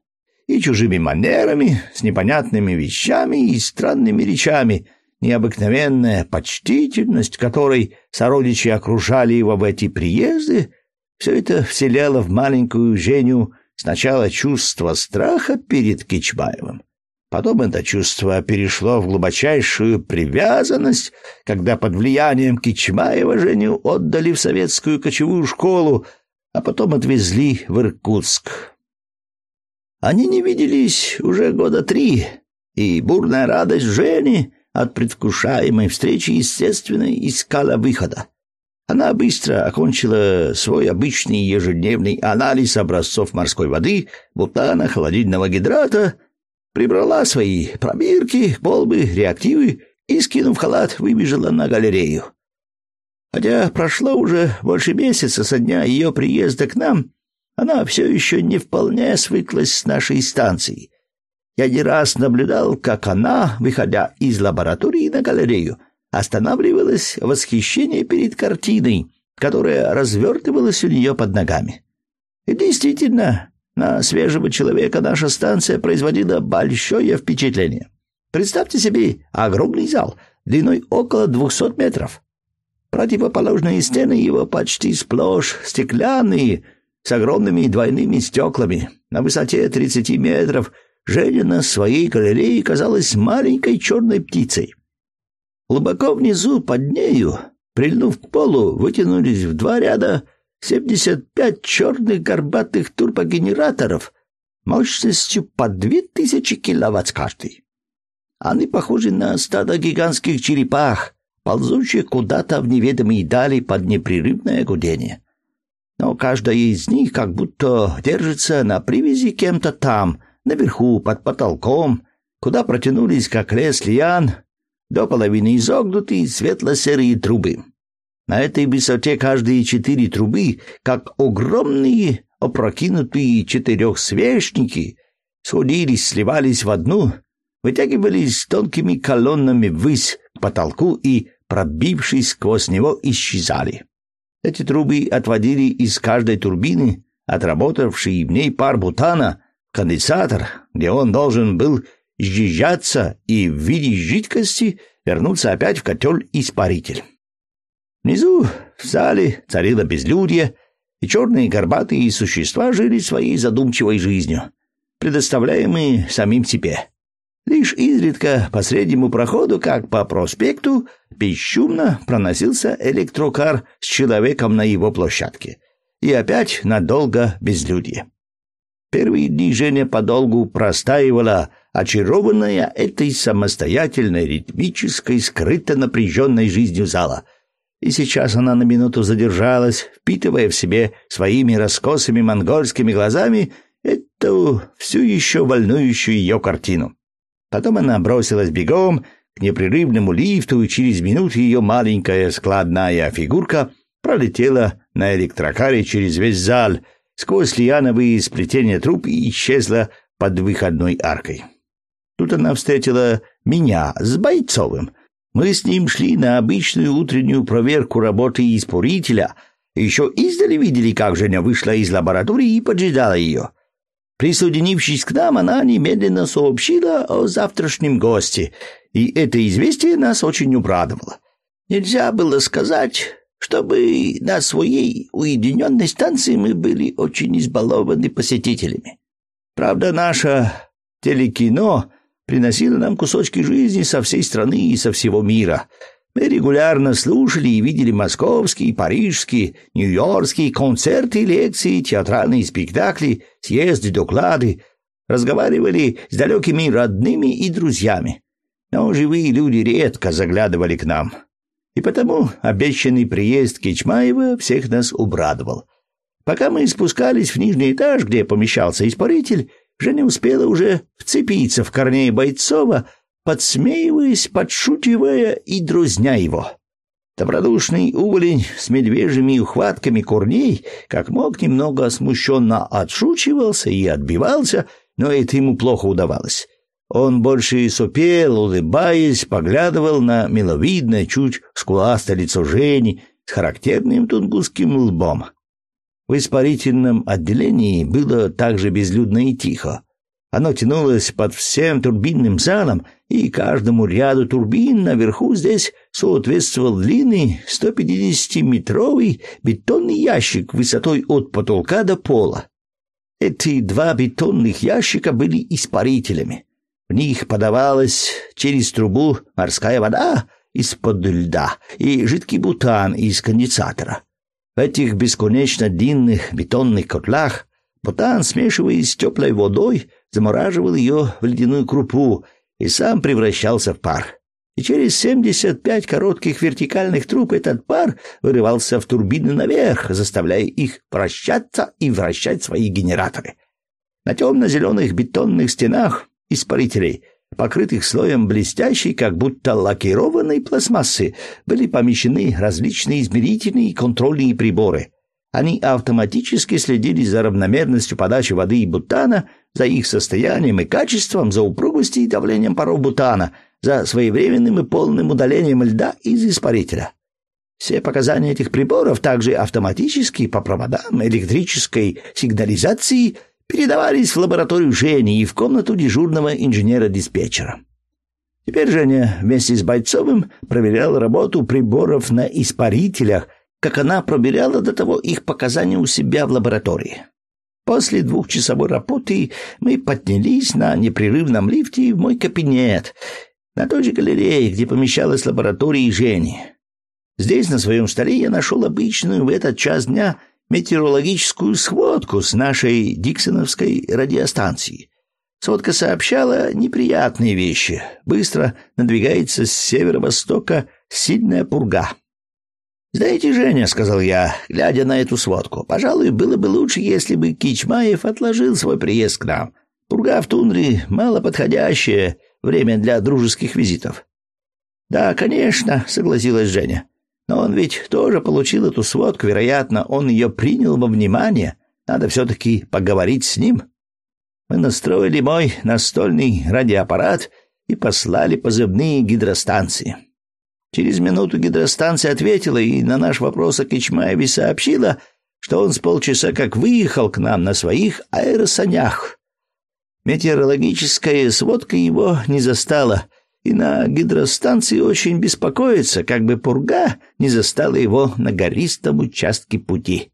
и чужими манерами, с непонятными вещами и странными речами — необыкновенная почтительность, которой сородичи окружали его в эти приезды, все это вселяло в маленькую Женю сначала чувство страха перед Кичбаевым. Потом это чувство перешло в глубочайшую привязанность, когда под влиянием Кичмаева Женю отдали в советскую кочевую школу, а потом отвезли в Иркутск. Они не виделись уже года три, и бурная радость Жени от предвкушаемой встречи, естественно, искала выхода. Она быстро окончила свой обычный ежедневный анализ образцов морской воды, бутана, холодильного гидрата, прибрала свои пробирки, колбы, реактивы и, скинув халат, выбежала на галерею. Хотя прошло уже больше месяца со дня ее приезда к нам, она все еще не вполне свыклась с нашей станцией, я не раз наблюдал, как она, выходя из лаборатории на галерею, останавливалась в восхищении перед картиной, которая развертывалась у нее под ногами. И действительно, на свежего человека наша станция производила большое впечатление. Представьте себе огромный зал, длиной около двухсот метров. Противоположные стены его почти сплошь стеклянные, с огромными двойными стеклами. На высоте 30 метров Женя на своей галерее казалась маленькой черной птицей. Глубоко внизу, под нею, прильнув к полу, вытянулись в два ряда 75 черных горбатых турбогенераторов мощностью по 2000 киловатт каждый. Они похожи на стадо гигантских черепах, ползущих куда-то в неведомые дали под непрерывное гудение. Но каждая из них как будто держится на привязи кем-то там — наверху, под потолком, куда протянулись, как лес лиан, до половины изогнутые светло-серые трубы. На этой высоте каждые четыре трубы, как огромные опрокинутые четырехсвечники, сходились, сливались в одну, вытягивались тонкими колоннами ввысь к потолку и, пробившись сквозь него, исчезали. Эти трубы отводили из каждой турбины, отработавший в ней пар бутана, конденсатор, где он должен был сжижаться и в виде жидкости вернуться опять в котел-испаритель. Внизу, в зале, царило безлюдье, и черные горбатые существа жили своей задумчивой жизнью, предоставляемые самим себе. Лишь изредка по среднему проходу, как по проспекту, бесшумно проносился электрокар с человеком на его площадке. И опять надолго безлюдье. Первые дни Женя подолгу простаивала, очарованная этой самостоятельной, ритмической, скрыто напряженной жизнью зала. И сейчас она на минуту задержалась, впитывая в себе своими раскосыми монгольскими глазами эту всю еще волнующую ее картину. Потом она бросилась бегом к непрерывному лифту, и через минуту ее маленькая складная фигурка пролетела на электрокаре через весь зал, сквозь лиановые сплетения труб и исчезла под выходной аркой. Тут она встретила меня с Бойцовым. Мы с ним шли на обычную утреннюю проверку работы испарителя. Еще издали видели, как Женя вышла из лаборатории и поджидала ее. Присоединившись к нам, она немедленно сообщила о завтрашнем госте, и это известие нас очень обрадовало. Нельзя было сказать, чтобы на своей уединенной станции мы были очень избалованы посетителями. Правда, наше телекино приносило нам кусочки жизни со всей страны и со всего мира — мы регулярно слушали и видели московские, парижские, нью-йоркские концерты, лекции, театральные спектакли, съезды, доклады, разговаривали с далекими родными и друзьями. Но живые люди редко заглядывали к нам. И потому обещанный приезд Кичмаева всех нас обрадовал. Пока мы спускались в нижний этаж, где помещался испаритель, Женя успела уже вцепиться в Корнея Бойцова — подсмеиваясь, подшутивая и друзня его. Добродушный уволень с медвежьими ухватками корней, как мог, немного смущенно отшучивался и отбивался, но это ему плохо удавалось. Он больше сопел, улыбаясь, поглядывал на миловидное, чуть скуластое лицо Жени с характерным тунгусским лбом. В испарительном отделении было также безлюдно и тихо. Оно тянулось под всем турбинным залом, и каждому ряду турбин наверху здесь соответствовал длинный 150-метровый бетонный ящик высотой от потолка до пола. Эти два бетонных ящика были испарителями. В них подавалась через трубу морская вода из-под льда и жидкий бутан из конденсатора. В этих бесконечно длинных бетонных котлах бутан, смешиваясь с теплой водой, замораживал ее в ледяную крупу и сам превращался в пар. И через 75 коротких вертикальных труб этот пар вырывался в турбины наверх, заставляя их вращаться и вращать свои генераторы. На темно-зеленых бетонных стенах испарителей, покрытых слоем блестящей, как будто лакированной пластмассы, были помещены различные измерительные и контрольные приборы. Они автоматически следили за равномерностью подачи воды и бутана — за их состоянием и качеством, за упругостью и давлением паров бутана, за своевременным и полным удалением льда из испарителя. Все показания этих приборов также автоматически по проводам электрической сигнализации передавались в лабораторию Жени и в комнату дежурного инженера-диспетчера. Теперь Женя вместе с Бойцовым проверял работу приборов на испарителях, как она проверяла до того их показания у себя в лаборатории. После двухчасовой работы мы поднялись на непрерывном лифте в мой кабинет, на той же галерее, где помещалась лаборатория Жени. Здесь на своем столе я нашел обычную в этот час дня метеорологическую сводку с нашей Диксоновской радиостанции. Сводка сообщала неприятные вещи. Быстро надвигается с северо-востока сильная пурга. «Знаете, Женя, — сказал я, глядя на эту сводку, — пожалуй, было бы лучше, если бы Кичмаев отложил свой приезд к нам. Пурга в тундре — мало подходящее время для дружеских визитов». «Да, конечно», — согласилась Женя. «Но он ведь тоже получил эту сводку, вероятно, он ее принял во внимание. Надо все-таки поговорить с ним». Мы настроили мой настольный радиоаппарат и послали позывные гидростанции. Через минуту гидростанция ответила и на наш вопрос о Кичмаеве сообщила, что он с полчаса как выехал к нам на своих аэросанях. Метеорологическая сводка его не застала, и на гидростанции очень беспокоится, как бы пурга не застала его на гористом участке пути.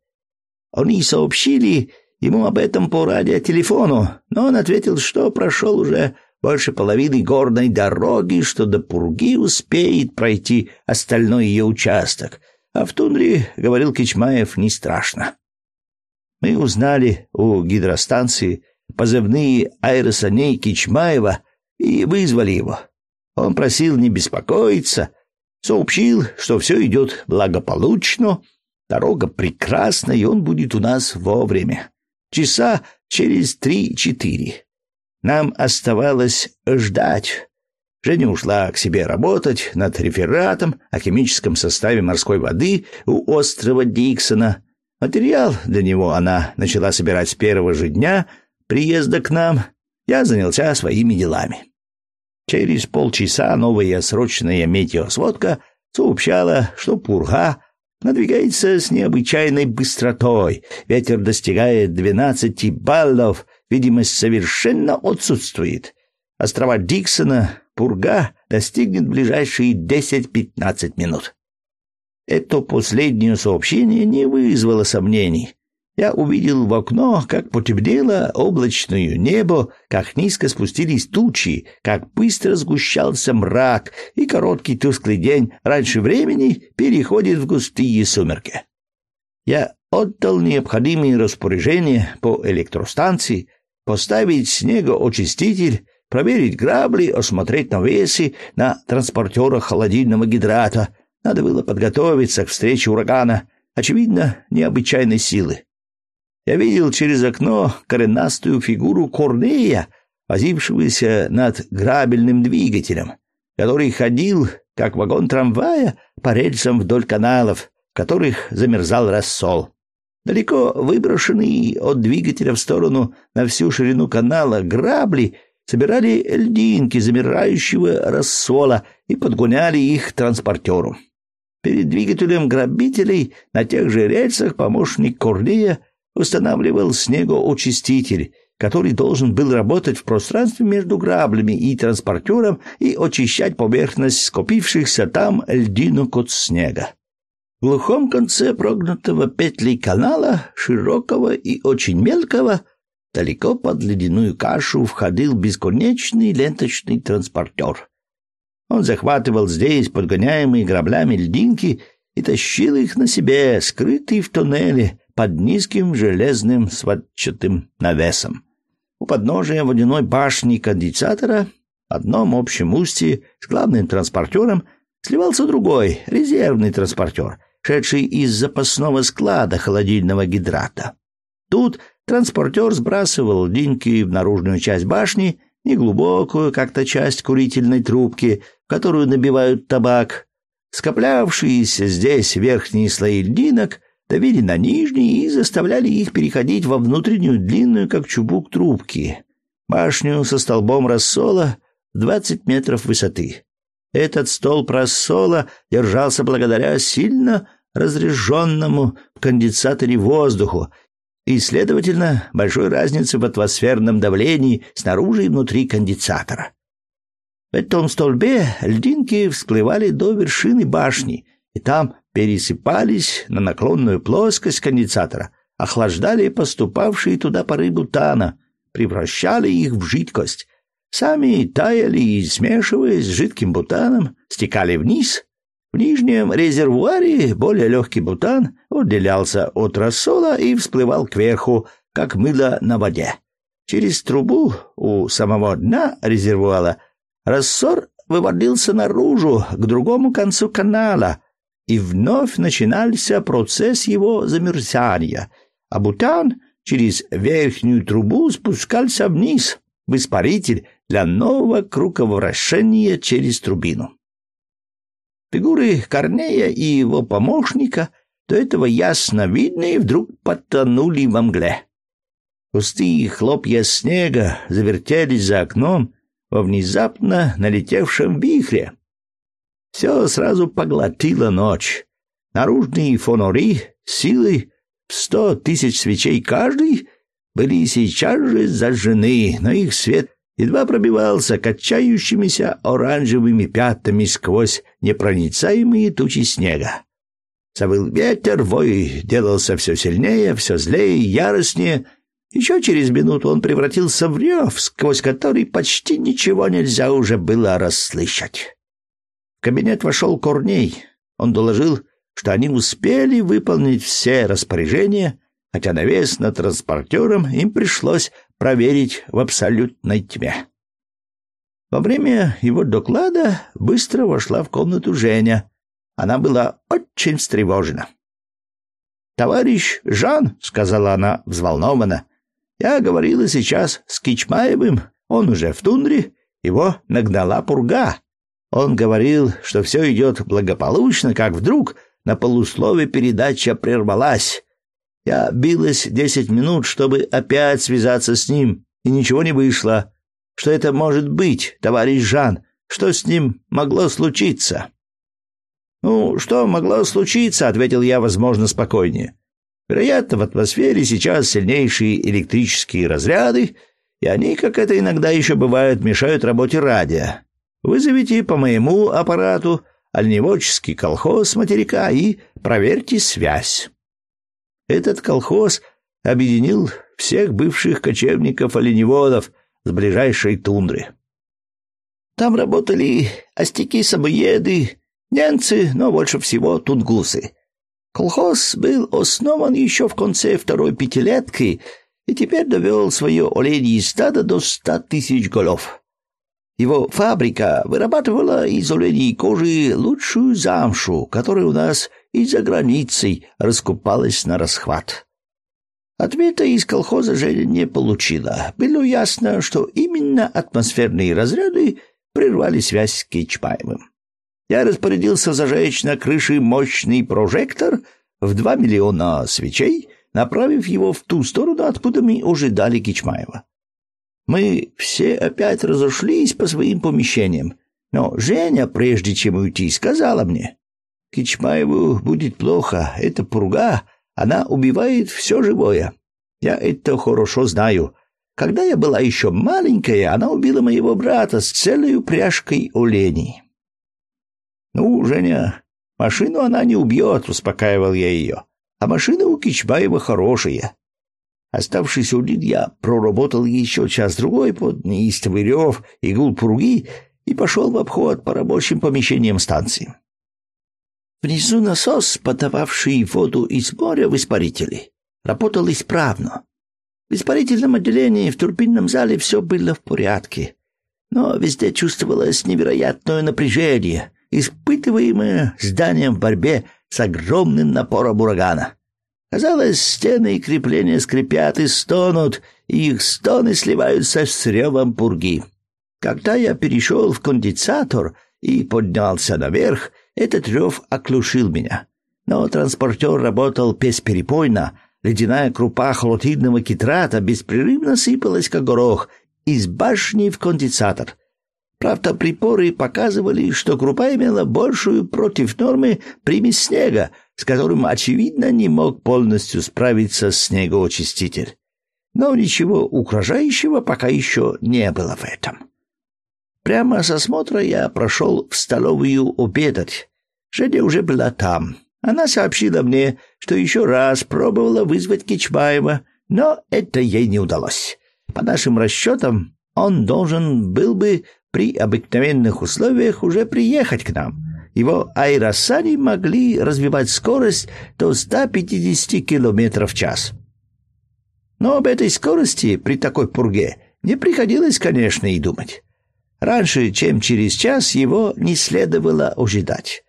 Они сообщили ему об этом по радиотелефону, но он ответил, что прошел уже больше половины горной дороги, что до Пурги успеет пройти остальной ее участок. А в тундре, говорил Кичмаев, не страшно. Мы узнали у гидростанции позывные аэросаней Кичмаева и вызвали его. Он просил не беспокоиться, сообщил, что все идет благополучно, дорога прекрасна, и он будет у нас вовремя. Часа через три-четыре. Нам оставалось ждать. Женя ушла к себе работать над рефератом о химическом составе морской воды у острова Диксона. Материал для него она начала собирать с первого же дня приезда к нам. Я занялся своими делами. Через полчаса новая срочная метеосводка сообщала, что пурга надвигается с необычайной быстротой. Ветер достигает 12 баллов, видимость совершенно отсутствует. Острова Диксона пурга достигнет в ближайшие 10-15 минут. Это последнее сообщение не вызвало сомнений я увидел в окно, как потемнело облачное небо, как низко спустились тучи, как быстро сгущался мрак, и короткий тусклый день раньше времени переходит в густые сумерки. Я отдал необходимые распоряжения по электростанции, поставить снегоочиститель, проверить грабли, осмотреть навесы на транспортерах холодильного гидрата. Надо было подготовиться к встрече урагана, очевидно, необычайной силы. Я видел через окно коренастую фигуру Корнея, возившегося над грабельным двигателем, который ходил, как вагон трамвая, по рельсам вдоль каналов, в которых замерзал рассол. Далеко выброшенные от двигателя в сторону на всю ширину канала грабли собирали льдинки замирающего рассола и подгоняли их транспортеру. Перед двигателем грабителей на тех же рельсах помощник Корнея устанавливал снегоочиститель, который должен был работать в пространстве между граблями и транспортером и очищать поверхность скопившихся там льдинок от снега. В глухом конце прогнутого петли канала, широкого и очень мелкого, далеко под ледяную кашу входил бесконечный ленточный транспортер. Он захватывал здесь подгоняемые граблями льдинки и тащил их на себе, скрытые в тоннеле, под низким железным сводчатым навесом. У подножия водяной башни конденсатора, в одном общем устье с главным транспортером, сливался другой, резервный транспортер, шедший из запасного склада холодильного гидрата. Тут транспортер сбрасывал линьки в наружную часть башни, неглубокую, как-то часть курительной трубки, в которую набивают табак. Скоплявшиеся здесь верхние слои льдинок давили на нижние и заставляли их переходить во внутреннюю длинную, как чубук, трубки. Башню со столбом рассола в двадцать метров высоты. Этот столб рассола держался благодаря сильно разряженному в конденсаторе воздуху и, следовательно, большой разнице в атмосферном давлении снаружи и внутри конденсатора. В этом столбе льдинки всплывали до вершины башни, и там пересыпались на наклонную плоскость конденсатора, охлаждали поступавшие туда пары бутана, превращали их в жидкость. Сами таяли и, смешиваясь с жидким бутаном, стекали вниз. В нижнем резервуаре более легкий бутан отделялся от рассола и всплывал кверху, как мыло на воде. Через трубу у самого дна резервуара рассор выводился наружу, к другому концу канала, и вновь начинался процесс его замерзания, а бутан через верхнюю трубу спускался вниз в испаритель для нового круговращения через трубину. Фигуры Корнея и его помощника до этого ясно видные вдруг потонули во мгле. Пустые хлопья снега завертелись за окном во внезапно налетевшем вихре, все сразу поглотила ночь. Наружные фонари силой в сто тысяч свечей каждый были сейчас же зажжены, но их свет едва пробивался качающимися оранжевыми пятнами сквозь непроницаемые тучи снега. Завыл ветер, вой делался все сильнее, все злее яростнее. Еще через минуту он превратился в рев, сквозь который почти ничего нельзя уже было расслышать. Кабинет вошел Корней. Он доложил, что они успели выполнить все распоряжения, хотя навес над транспортером им пришлось проверить в абсолютной тьме. Во время его доклада быстро вошла в комнату Женя. Она была очень встревожена. «Товарищ Жан», — сказала она взволнованно, — «я говорила сейчас с Кичмаевым, он уже в тундре, его нагнала пурга. Он говорил, что все идет благополучно, как вдруг на полуслове передача прервалась. Я билась десять минут, чтобы опять связаться с ним, и ничего не вышло. Что это может быть, товарищ Жан? Что с ним могло случиться?» «Ну, что могло случиться?» — ответил я, возможно, спокойнее. «Вероятно, в атмосфере сейчас сильнейшие электрические разряды, и они, как это иногда еще бывает, мешают работе радио. Вызовите по моему аппарату оленеводческий колхоз материка и проверьте связь». Этот колхоз объединил всех бывших кочевников-оленеводов с ближайшей тундры. Там работали остяки-самоеды, Немцы, но больше всего тунгусы. Колхоз был основан еще в конце второй пятилетки и теперь довел свое оленье стадо до ста тысяч голов. Его фабрика вырабатывала из оленьей кожи лучшую замшу, которая у нас и за границей раскупалась на расхват. Ответа из колхоза Женя не получила. Было ясно, что именно атмосферные разряды прервали связь с Кичпаевым я распорядился зажечь на крыше мощный прожектор в два миллиона свечей, направив его в ту сторону, откуда мы ожидали Кичмаева. Мы все опять разошлись по своим помещениям, но Женя, прежде чем уйти, сказала мне, «Кичмаеву будет плохо, это пурга, она убивает все живое. Я это хорошо знаю. Когда я была еще маленькая, она убила моего брата с целой упряжкой оленей». «Ну, Женя, машину она не убьет», — успокаивал я ее. «А машина у Кичбаева хорошая». Оставшись один, я проработал еще час-другой под неистовый рев и гул пруги и пошел в обход по рабочим помещениям станции. Внизу насос, подававший воду из моря в испарители, работал исправно. В испарительном отделении в турбинном зале все было в порядке, но везде чувствовалось невероятное напряжение, испытываемое зданием в борьбе с огромным напором урагана. Казалось, стены и крепления скрипят и стонут, и их стоны сливаются с ревом пурги. Когда я перешел в конденсатор и поднялся наверх, этот рев оклушил меня. Но транспортер работал бесперепойно, ледяная крупа хлотидного китрата беспрерывно сыпалась, как горох, из башни в конденсатор — Правда, припоры показывали, что крупа имела большую против нормы примесь снега, с которым, очевидно, не мог полностью справиться снегоочиститель. Но ничего угрожающего пока еще не было в этом. Прямо со смотра я прошел в столовую обедать. Женя уже была там. Она сообщила мне, что еще раз пробовала вызвать Кичбаева, но это ей не удалось. По нашим расчетам, он должен был бы при обыкновенных условиях уже приехать к нам. Его аэросани могли развивать скорость до 150 км в час. Но об этой скорости при такой пурге не приходилось, конечно, и думать. Раньше, чем через час, его не следовало ожидать.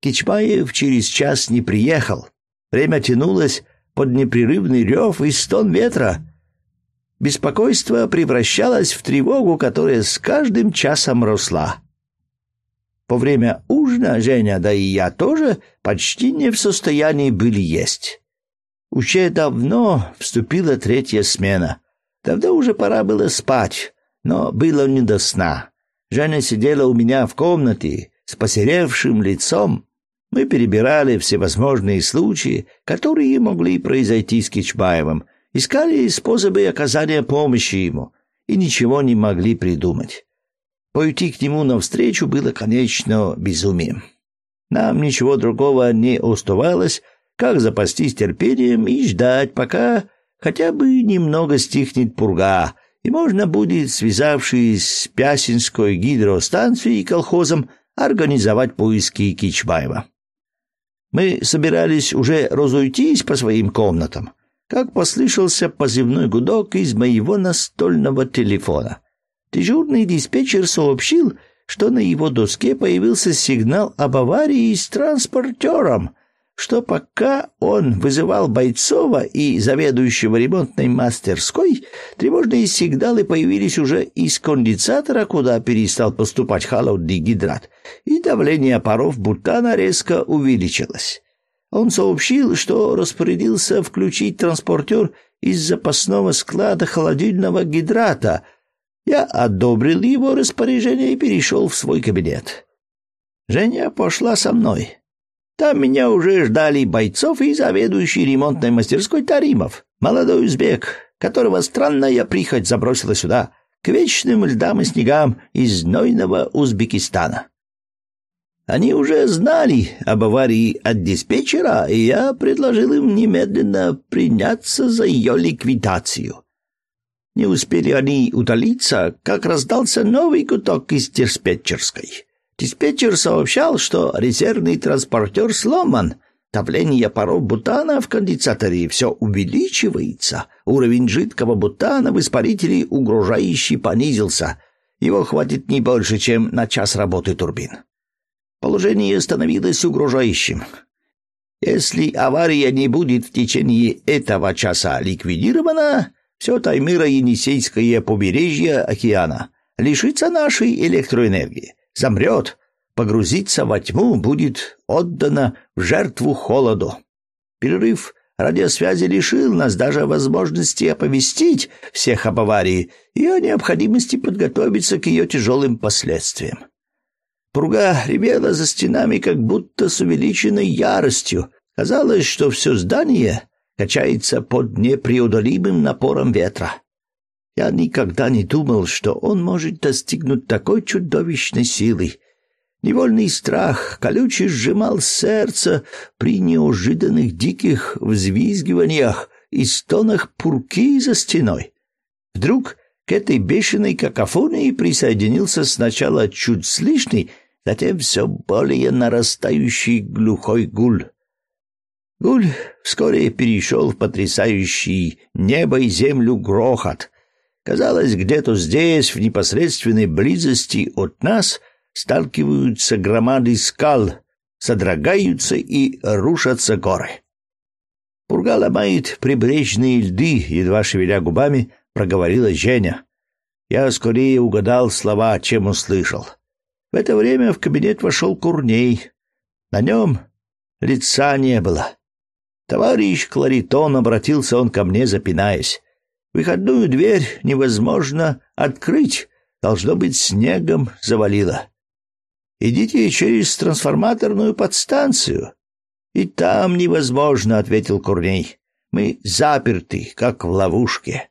Кичмаев через час не приехал. Время тянулось под непрерывный рев и стон ветра, Беспокойство превращалось в тревогу, которая с каждым часом росла. По время ужина Женя, да и я тоже, почти не в состоянии были есть. Уже давно вступила третья смена. Давно уже пора было спать, но было не до сна. Женя сидела у меня в комнате с посеревшим лицом. Мы перебирали всевозможные случаи, которые могли произойти с Кичбаевым — Искали способы оказания помощи ему и ничего не могли придумать. Пойти к нему навстречу было, конечно, безумием. Нам ничего другого не оставалось, как запастись терпением и ждать, пока хотя бы немного стихнет пурга, и можно будет, связавшись с Пясинской гидростанцией и колхозом, организовать поиски Кичбаева. Мы собирались уже разойтись по своим комнатам, как послышался позывной гудок из моего настольного телефона. Дежурный диспетчер сообщил, что на его доске появился сигнал об аварии с транспортером, что пока он вызывал Бойцова и заведующего ремонтной мастерской, тревожные сигналы появились уже из конденсатора, куда перестал поступать холодный гидрат, и давление паров бутана резко увеличилось. Он сообщил, что распорядился включить транспортер из запасного склада холодильного гидрата. Я одобрил его распоряжение и перешел в свой кабинет. Женя пошла со мной. Там меня уже ждали бойцов и заведующий ремонтной мастерской Таримов, молодой узбек, которого странная прихоть забросила сюда, к вечным льдам и снегам из знойного Узбекистана. Они уже знали об аварии от диспетчера, и я предложил им немедленно приняться за ее ликвидацию. Не успели они утолиться, как раздался новый гудок из диспетчерской. Диспетчер сообщал, что резервный транспортер сломан. Давление паров бутана в конденсаторе все увеличивается. Уровень жидкого бутана в испарителе угрожающе понизился. Его хватит не больше, чем на час работы турбин. Положение становилось угрожающим. Если авария не будет в течение этого часа ликвидирована, все Таймыро-Енисейское побережье океана лишится нашей электроэнергии замрет, погрузиться во тьму, будет отдано в жертву холоду. Перерыв радиосвязи лишил нас даже возможности оповестить всех об аварии и о необходимости подготовиться к ее тяжелым последствиям. Пруга ревела за стенами как будто с увеличенной яростью. Казалось, что все здание качается под непреодолимым напором ветра. Я никогда не думал, что он может достигнуть такой чудовищной силы. Невольный страх колючий сжимал сердце при неожиданных диких взвизгиваниях и стонах пурки за стеной. Вдруг к этой бешеной какофонии присоединился сначала чуть слышный, затем все более нарастающий глухой гуль. Гуль вскоре перешел в потрясающий небо и землю грохот — Казалось, где-то здесь, в непосредственной близости от нас, сталкиваются громады скал, содрогаются и рушатся горы. Пурга ломает прибрежные льды, едва шевеля губами, проговорила Женя. Я скорее угадал слова, чем услышал. В это время в кабинет вошел Курней. На нем лица не было. Товарищ Кларитон обратился он ко мне, запинаясь. Выходную дверь невозможно открыть, должно быть, снегом завалило. Идите через трансформаторную подстанцию. И там невозможно, ответил Курней. Мы заперты, как в ловушке.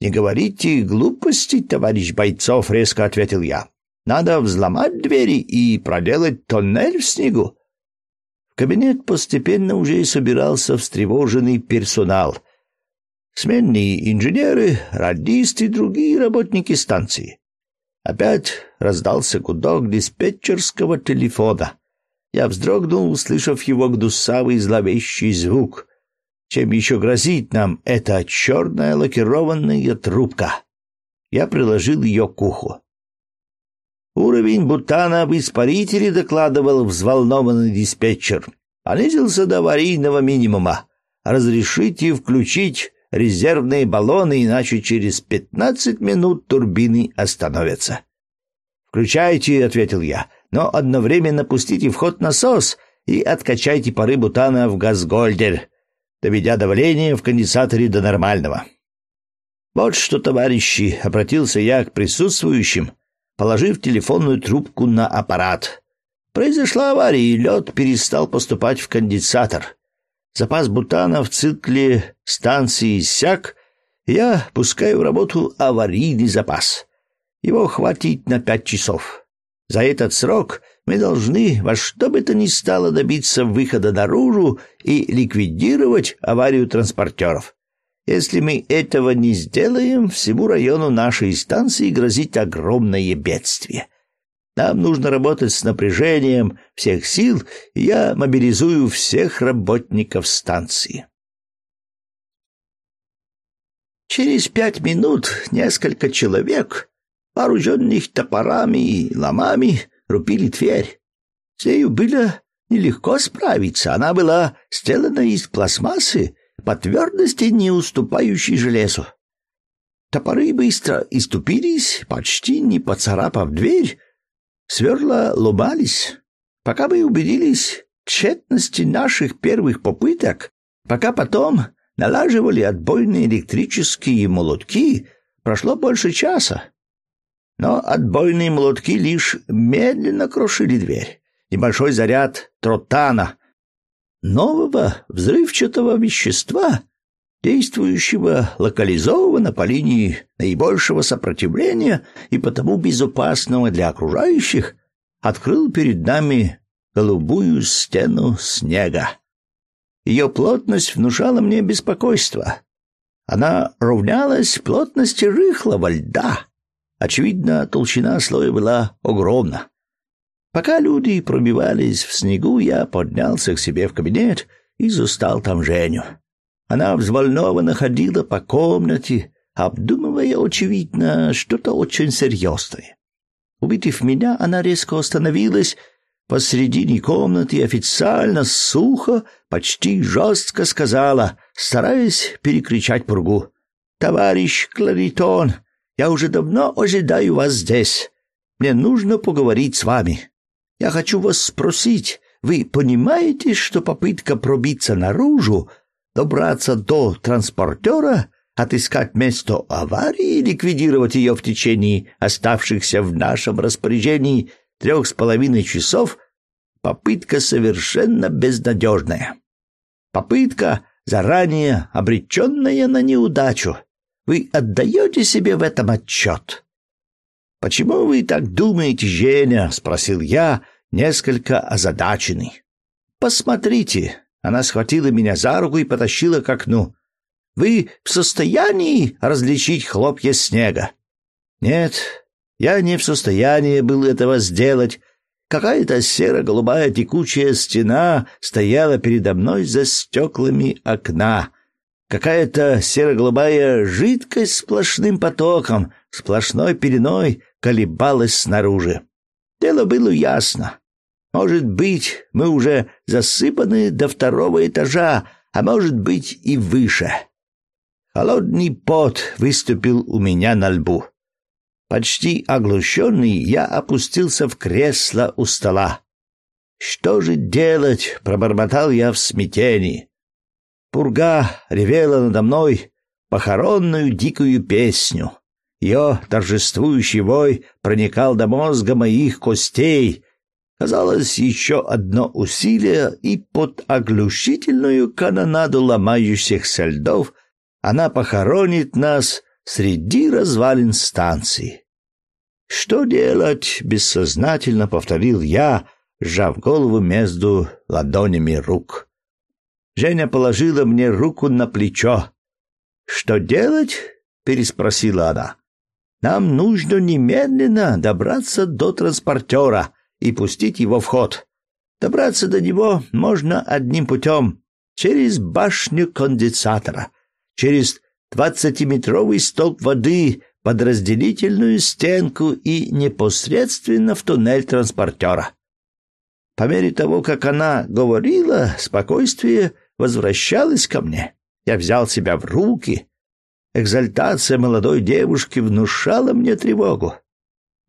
Не говорите глупости, товарищ Бойцов, резко ответил я. Надо взломать двери и проделать тоннель в снегу. Кабинет постепенно уже собирался встревоженный персонал — сменные инженеры, радисты и другие работники станции. Опять раздался гудок диспетчерского телефона. Я вздрогнул, услышав его гдусавый зловещий звук. Чем еще грозит нам эта черная лакированная трубка? Я приложил ее к уху. Уровень бутана в испарителе докладывал взволнованный диспетчер. Понизился до аварийного минимума. Разрешите включить резервные баллоны, иначе через пятнадцать минут турбины остановятся. «Включайте», — ответил я, — «но одновременно пустите в ход насос и откачайте пары бутана в газгольдер, доведя давление в конденсаторе до нормального». «Вот что, товарищи», — обратился я к присутствующим, положив телефонную трубку на аппарат. «Произошла авария, и лед перестал поступать в конденсатор. Запас бутана в цикле станции иссяк, я пускаю в работу аварийный запас. Его хватит на пять часов. За этот срок мы должны во что бы то ни стало добиться выхода наружу и ликвидировать аварию транспортеров. Если мы этого не сделаем, всему району нашей станции грозит огромное бедствие. Нам нужно работать с напряжением всех сил, и я мобилизую всех работников станции. Через пять минут несколько человек, вооруженных топорами и ломами, рубили дверь. С нею было нелегко справиться. Она была сделана из пластмассы, по твердости не уступающей железу. Топоры быстро иступились, почти не поцарапав дверь. Сверла ломались. Пока мы убедились в тщетности наших первых попыток, пока потом налаживали отбойные электрические молотки, прошло больше часа. Но отбойные молотки лишь медленно крошили дверь. Небольшой заряд тротана, нового взрывчатого вещества, действующего локализованно по линии наибольшего сопротивления и потому безопасного для окружающих, открыл перед нами голубую стену снега. Ее плотность внушала мне беспокойство. Она равнялась плотности рыхлого льда. Очевидно, толщина слоя была огромна. Пока люди пробивались в снегу, я поднялся к себе в кабинет и застал там Женю. Она взволнованно ходила по комнате, обдумывая, очевидно, что-то очень серьезное. Увидев меня, она резко остановилась посредине комнаты официально, сухо, почти жестко сказала, стараясь перекричать пургу. «Товарищ Кларитон, я уже давно ожидаю вас здесь. Мне нужно поговорить с вами. Я хочу вас спросить, вы понимаете, что попытка пробиться наружу, добраться до транспортера, отыскать место аварии и ликвидировать ее в течение оставшихся в нашем распоряжении – трех с половиной часов попытка совершенно безнадежная. Попытка, заранее обреченная на неудачу. Вы отдаете себе в этом отчет? «Почему вы так думаете, Женя?» — спросил я, несколько озадаченный. «Посмотрите». Она схватила меня за руку и потащила к окну. «Вы в состоянии различить хлопья снега?» «Нет, я не в состоянии был этого сделать. Какая-то серо-голубая текучая стена стояла передо мной за стеклами окна. Какая-то серо-голубая жидкость сплошным потоком, сплошной пеленой колебалась снаружи. Дело было ясно. Может быть, мы уже засыпаны до второго этажа, а может быть и выше. Холодный пот выступил у меня на лбу. Почти оглушенный, я опустился в кресло у стола. «Что же делать?» — пробормотал я в смятении. Пурга ревела надо мной похоронную дикую песню. Ее торжествующий вой проникал до мозга моих костей. Казалось, еще одно усилие, и под оглушительную канонаду ломающихся льдов она похоронит нас среди развалин станции. «Что делать?» — бессознательно повторил я, сжав голову между ладонями рук. Женя положила мне руку на плечо. «Что делать?» — переспросила она. «Нам нужно немедленно добраться до транспортера и пустить его в ход. Добраться до него можно одним путем — через башню конденсатора, через двадцатиметровый столб воды, под разделительную стенку и непосредственно в туннель транспортера. По мере того, как она говорила, спокойствие возвращалось ко мне. Я взял себя в руки. Экзальтация молодой девушки внушала мне тревогу.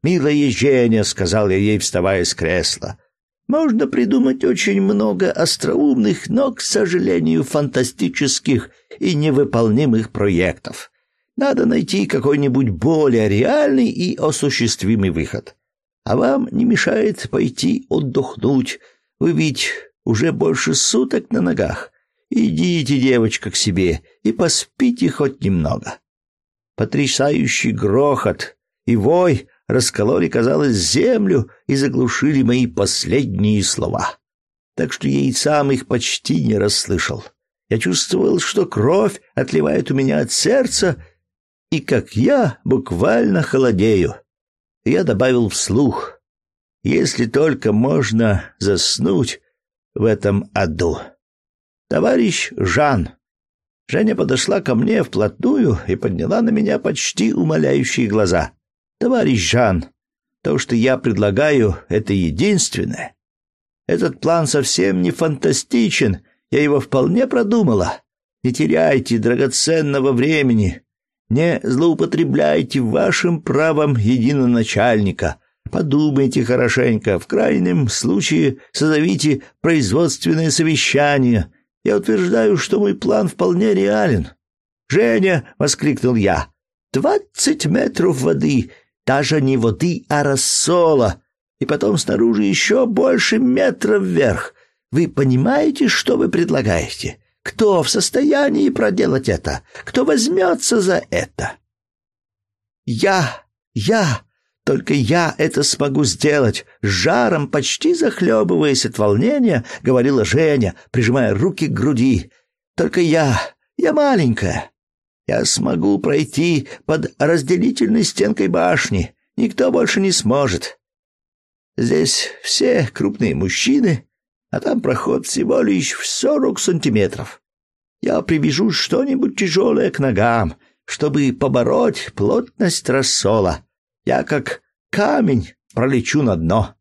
«Милая Женя», — сказал я ей, вставая с кресла, — «можно придумать очень много остроумных, но, к сожалению, фантастических и невыполнимых проектов. Надо найти какой-нибудь более реальный и осуществимый выход. А вам не мешает пойти отдохнуть. Вы ведь уже больше суток на ногах. Идите, девочка, к себе и поспите хоть немного. Потрясающий грохот и вой раскололи, казалось, землю и заглушили мои последние слова. Так что я и сам их почти не расслышал. Я чувствовал, что кровь отливает у меня от сердца, и как я буквально холодею. Я добавил вслух, если только можно заснуть в этом аду. Товарищ Жан. Женя подошла ко мне вплотную и подняла на меня почти умоляющие глаза. Товарищ Жан, то, что я предлагаю, это единственное. Этот план совсем не фантастичен, я его вполне продумала. Не теряйте драгоценного времени. Не злоупотребляйте вашим правом единоначальника. Подумайте хорошенько. В крайнем случае созовите производственное совещание. Я утверждаю, что мой план вполне реален. «Женя!» — воскликнул я. «Двадцать метров воды! Даже не воды, а рассола! И потом снаружи еще больше метров вверх! Вы понимаете, что вы предлагаете? Кто в состоянии проделать это? Кто возьмется за это? Я, я, только я это смогу сделать, с жаром, почти захлебываясь от волнения, говорила Женя, прижимая руки к груди. Только я, я маленькая. Я смогу пройти под разделительной стенкой башни. Никто больше не сможет. Здесь все крупные мужчины, а там проход всего лишь в сорок сантиметров. Я привяжу что-нибудь тяжелое к ногам, чтобы побороть плотность рассола. Я как камень пролечу на дно.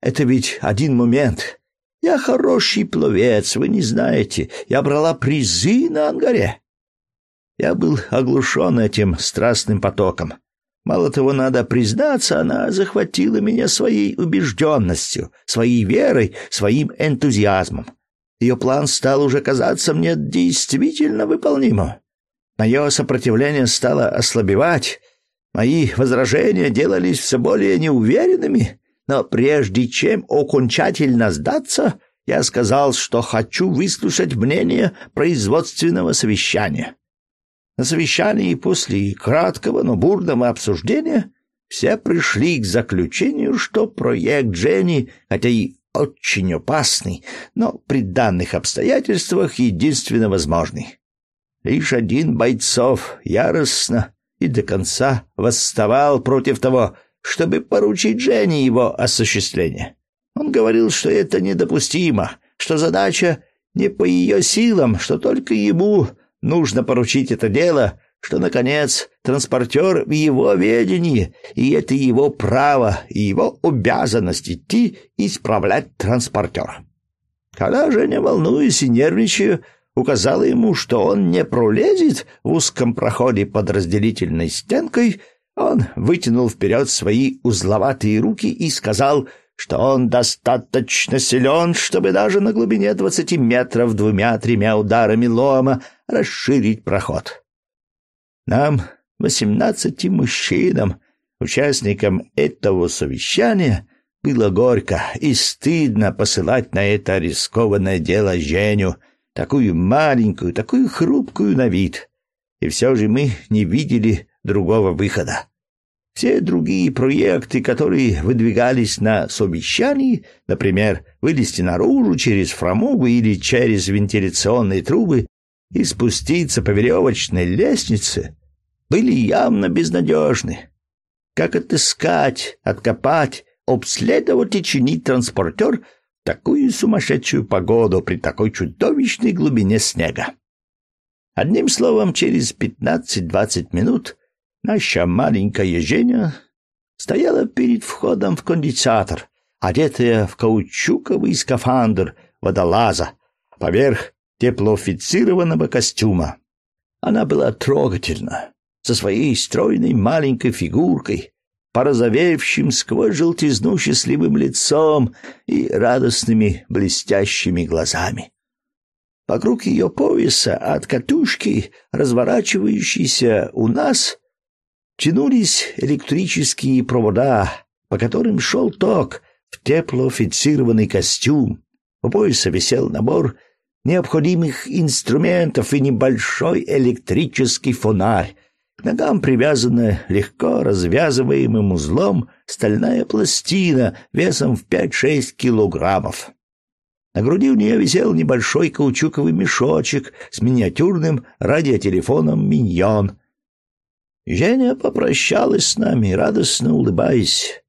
Это ведь один момент. Я хороший пловец, вы не знаете. Я брала призы на ангаре. Я был оглушен этим страстным потоком. Мало того, надо признаться, она захватила меня своей убежденностью, своей верой, своим энтузиазмом. Ее план стал уже казаться мне действительно выполнимым. Мое сопротивление стало ослабевать, мои возражения делались все более неуверенными, но прежде чем окончательно сдаться, я сказал, что хочу выслушать мнение производственного совещания. На совещании после краткого, но бурного обсуждения все пришли к заключению, что проект Дженни, хотя и очень опасный, но при данных обстоятельствах единственно возможный. Лишь один бойцов яростно и до конца восставал против того, чтобы поручить Дженни его осуществление. Он говорил, что это недопустимо, что задача не по ее силам, что только ему Нужно поручить это дело, что, наконец, транспортер в его ведении, и это его право и его обязанность идти исправлять транспортер. Когда Женя, волнуясь и нервничая, указала ему, что он не пролезет в узком проходе под разделительной стенкой, он вытянул вперед свои узловатые руки и сказал — что он достаточно силен, чтобы даже на глубине двадцати метров двумя-тремя ударами лома расширить проход. Нам, восемнадцати мужчинам, участникам этого совещания, было горько и стыдно посылать на это рискованное дело Женю, такую маленькую, такую хрупкую на вид. И все же мы не видели другого выхода. Все другие проекты, которые выдвигались на совещании, например, вылезти наружу через фрамугу или через вентиляционные трубы и спуститься по веревочной лестнице, были явно безнадежны. Как отыскать, откопать, обследовать и чинить транспортер такую сумасшедшую погоду при такой чудовищной глубине снега? Одним словом, через пятнадцать-двадцать минут Наша маленькая Женя стояла перед входом в кондиционер, одетая в каучуковый скафандр водолаза поверх теплоофицированного костюма. Она была трогательна, со своей стройной маленькой фигуркой, порозовевшим сквозь желтизну счастливым лицом и радостными блестящими глазами. Вокруг ее пояса от катушки, разворачивающейся у нас, тянулись электрические провода, по которым шел ток в теплоофицированный костюм. У пояса висел набор необходимых инструментов и небольшой электрический фонарь. К ногам привязана легко развязываемым узлом стальная пластина весом в 5-6 килограммов. На груди у нее висел небольшой каучуковый мешочек с миниатюрным радиотелефоном «Миньон». Женя попрощалась с нами, радостно улыбаясь.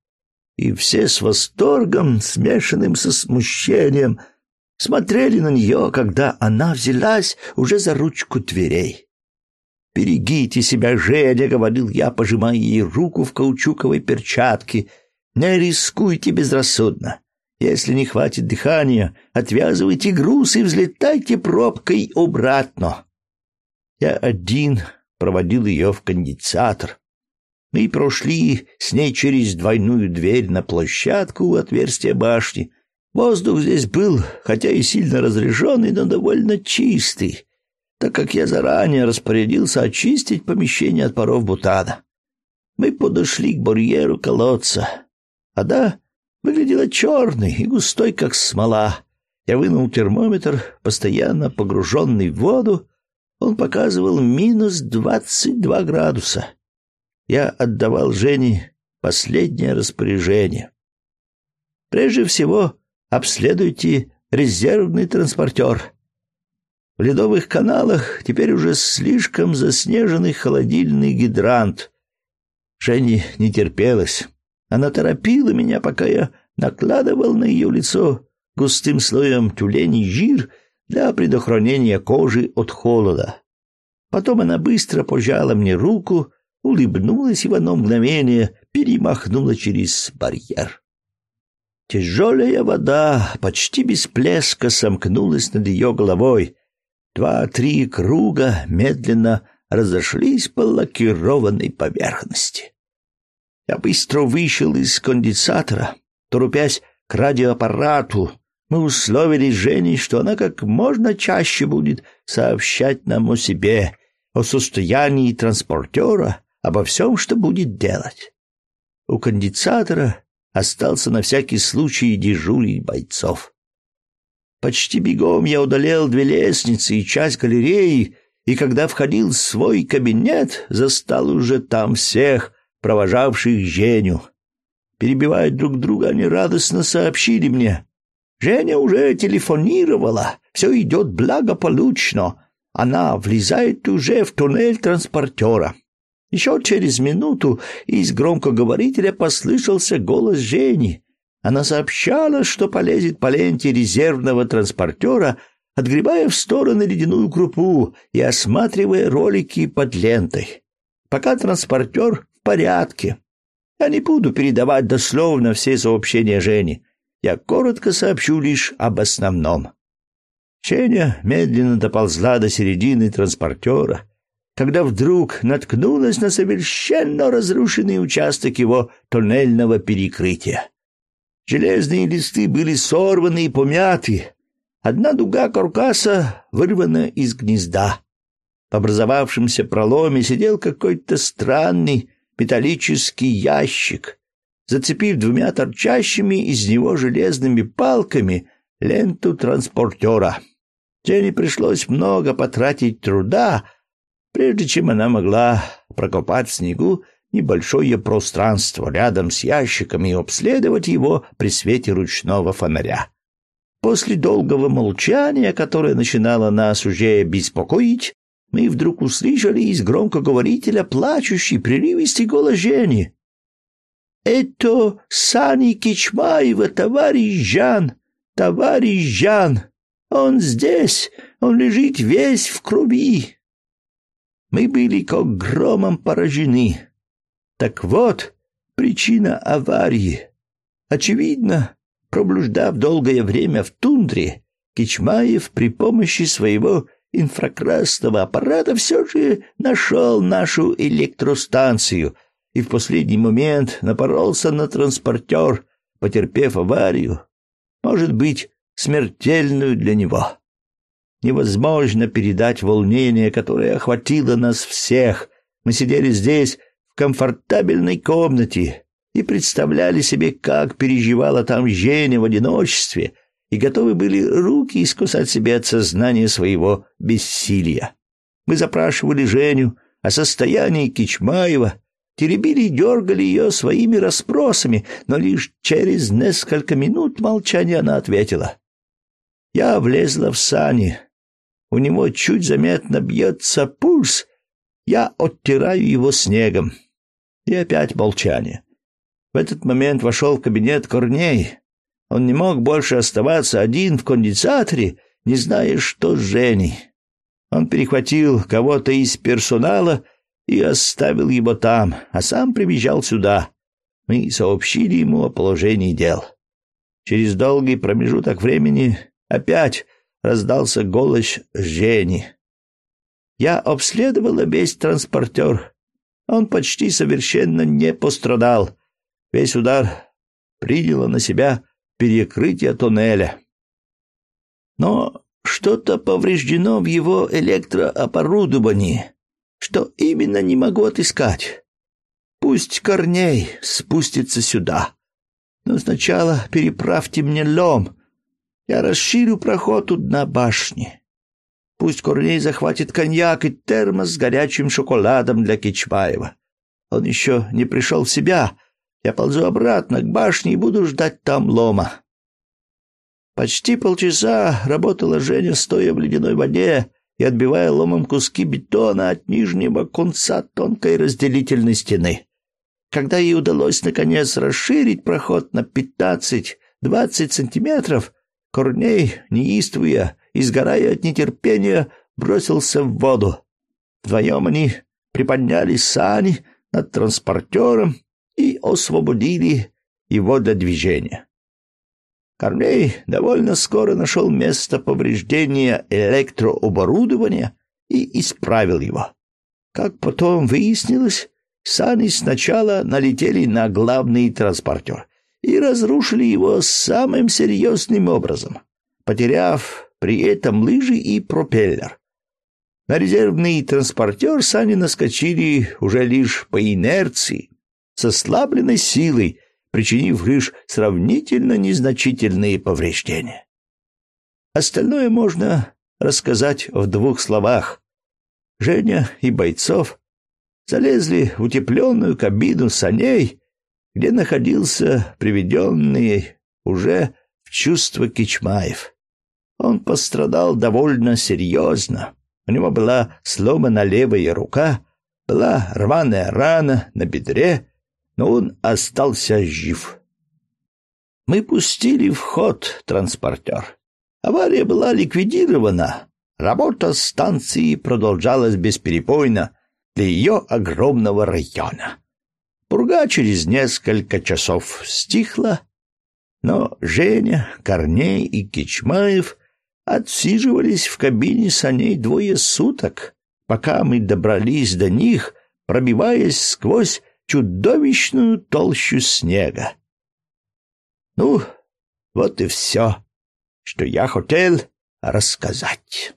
И все с восторгом, смешанным со смущением, смотрели на нее, когда она взялась уже за ручку дверей. «Берегите себя, Женя», — говорил я, пожимая ей руку в каучуковой перчатке. «Не рискуйте безрассудно. Если не хватит дыхания, отвязывайте груз и взлетайте пробкой обратно. Я один проводил ее в конденсатор. Мы прошли с ней через двойную дверь на площадку у отверстия башни. Воздух здесь был, хотя и сильно разряженный, но довольно чистый, так как я заранее распорядился очистить помещение от паров бутана. Мы подошли к барьеру колодца. Вода выглядела черной и густой, как смола. Я вынул термометр, постоянно погруженный в воду. Он показывал минус двадцать два градуса. Я отдавал Жене последнее распоряжение. Прежде всего, обследуйте резервный транспортер. В ледовых каналах теперь уже слишком заснеженный холодильный гидрант. Жене не терпелось. Она торопила меня, пока я накладывал на ее лицо густым слоем тюленей жир для предохранения кожи от холода. Потом она быстро пожала мне руку, улыбнулась и в одно мгновение перемахнула через барьер. Тяжелая вода почти без плеска сомкнулась над ее головой. Два-три круга медленно разошлись по лакированной поверхности. Я быстро вышел из конденсатора, торопясь к радиоаппарату. Мы условились с Женей, что она как можно чаще будет сообщать нам о себе, о состоянии транспортера, обо всем, что будет делать. У конденсатора остался на всякий случай дежурить бойцов. Почти бегом я удалил две лестницы и часть галереи, и когда входил в свой кабинет, застал уже там всех, провожавших Женю. Перебивая друг друга, они радостно сообщили мне. Женя уже телефонировала, все идет благополучно. Она влезает уже в туннель транспортера. Еще через минуту из громкоговорителя послышался голос Жени. Она сообщала, что полезет по ленте резервного транспортера, отгребая в стороны ледяную крупу и осматривая ролики под лентой. Пока транспортер порядке. Я не буду передавать дословно все сообщения Жени. Я коротко сообщу лишь об основном. Женя медленно доползла до середины транспортера, когда вдруг наткнулась на совершенно разрушенный участок его туннельного перекрытия. Железные листы были сорваны и помяты. Одна дуга каркаса вырвана из гнезда. В образовавшемся проломе сидел какой-то странный, металлический ящик, зацепив двумя торчащими из него железными палками ленту транспортера. Jenny пришлось много потратить труда, прежде чем она могла прокопать в снегу небольшое пространство рядом с ящиком и обследовать его при свете ручного фонаря. После долгого молчания, которое начинало нас уже беспокоить, мы вдруг услышали из громкоговорителя плачущий, прерывистый голос Жени. «Это Сани Кичмаева, товарищ Жан, товарищ Жан. Он здесь, он лежит весь в крови». Мы были как громом поражены. Так вот, причина аварии. Очевидно, проблуждав долгое время в тундре, Кичмаев при помощи своего инфракрасного аппарата все же нашел нашу электростанцию и в последний момент напоролся на транспортер, потерпев аварию, может быть, смертельную для него. Невозможно передать волнение, которое охватило нас всех. Мы сидели здесь, в комфортабельной комнате, и представляли себе, как переживала там Женя в одиночестве — и готовы были руки искусать себе от сознания своего бессилия. Мы запрашивали Женю о состоянии Кичмаева, теребили и дергали ее своими расспросами, но лишь через несколько минут молчания она ответила. Я влезла в сани. У него чуть заметно бьется пульс. Я оттираю его снегом. И опять молчание. В этот момент вошел в кабинет Корней. Он не мог больше оставаться один в конденсаторе, не зная, что с Женей. Он перехватил кого-то из персонала и оставил его там, а сам прибежал сюда. Мы сообщили ему о положении дел. Через долгий промежуток времени опять раздался голос Жени. Я обследовала весь транспортер. Он почти совершенно не пострадал. Весь удар приняло на себя перекрытие тоннеля. Но что-то повреждено в его электрооборудовании. Что именно не могу отыскать. Пусть Корней спустится сюда. Но сначала переправьте мне лом. Я расширю проход у дна башни. Пусть Корней захватит коньяк и термос с горячим шоколадом для Кичбаева. Он еще не пришел в себя. Я ползу обратно к башне и буду ждать там лома. Почти полчаса работала Женя, стоя в ледяной воде и отбивая ломом куски бетона от нижнего конца тонкой разделительной стены. Когда ей удалось наконец расширить проход на пятнадцать-двадцать сантиметров, Корней, неистуя и сгорая от нетерпения, бросился в воду. Вдвоем они приподняли сани над транспортером и освободили его для движения. Корней довольно скоро нашел место повреждения электрооборудования и исправил его. Как потом выяснилось, сани сначала налетели на главный транспортер и разрушили его самым серьезным образом, потеряв при этом лыжи и пропеллер. На резервный транспортер сани наскочили уже лишь по инерции, со слабленной силой, причинив лишь сравнительно незначительные повреждения. Остальное можно рассказать в двух словах. Женя и Бойцов залезли в утепленную кабину саней, где находился приведенный уже в чувство Кичмаев. Он пострадал довольно серьезно. У него была сломана левая рука, была рваная рана на бедре, но он остался жив. Мы пустили в ход транспортер. Авария была ликвидирована. Работа станции продолжалась бесперебойно для ее огромного района. Пурга через несколько часов стихла, но Женя, Корней и Кичмаев отсиживались в кабине саней двое суток, пока мы добрались до них, пробиваясь сквозь чудовищную толщу снега. Ну, вот и все, что я хотел рассказать.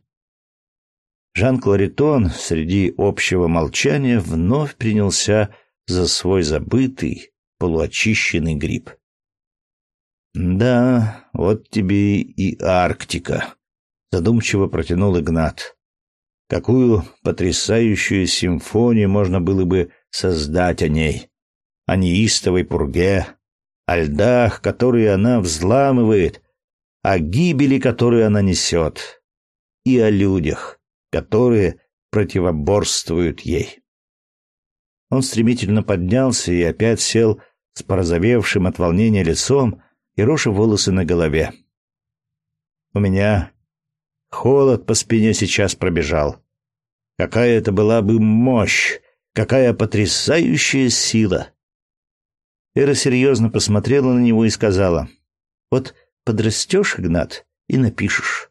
Жан Кларитон среди общего молчания вновь принялся за свой забытый, полуочищенный гриб. «Да, вот тебе и Арктика», — задумчиво протянул Игнат. «Какую потрясающую симфонию можно было бы создать о ней, о неистовой пурге, о льдах, которые она взламывает, о гибели, которую она несет, и о людях, которые противоборствуют ей. Он стремительно поднялся и опять сел с порозовевшим от волнения лицом и рошив волосы на голове. У меня холод по спине сейчас пробежал. Какая это была бы мощь, Какая потрясающая сила! Эра серьезно посмотрела на него и сказала, «Вот подрастешь, Игнат, и напишешь.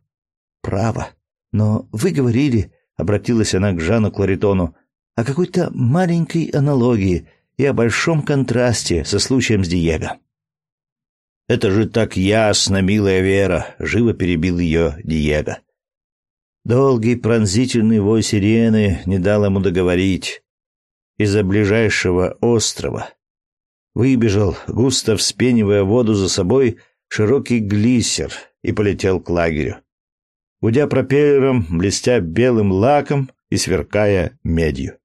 Право. Но вы говорили, — обратилась она к Жану Кларитону, — о какой-то маленькой аналогии и о большом контрасте со случаем с Диего». «Это же так ясно, милая Вера!» — живо перебил ее Диего. Долгий пронзительный вой сирены не дал ему договорить из-за ближайшего острова. Выбежал, густо вспенивая воду за собой, широкий глиссер и полетел к лагерю. Гудя пропеллером, блестя белым лаком и сверкая медью.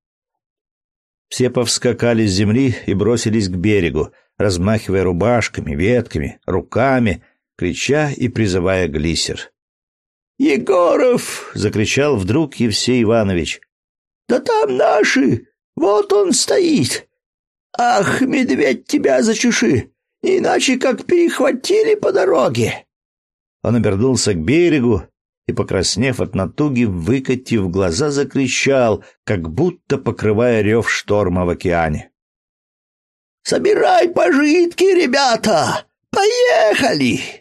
Все повскакали с земли и бросились к берегу, размахивая рубашками, ветками, руками, крича и призывая глиссер. Егоров!» — закричал вдруг Евсей Иванович. «Да там наши! Вот он стоит! Ах, медведь, тебя зачеши! Иначе как перехватили по дороге!» Он обернулся к берегу и, покраснев от натуги, выкатив глаза, закричал, как будто покрывая рев шторма в океане. «Собирай пожитки, ребята! Поехали!»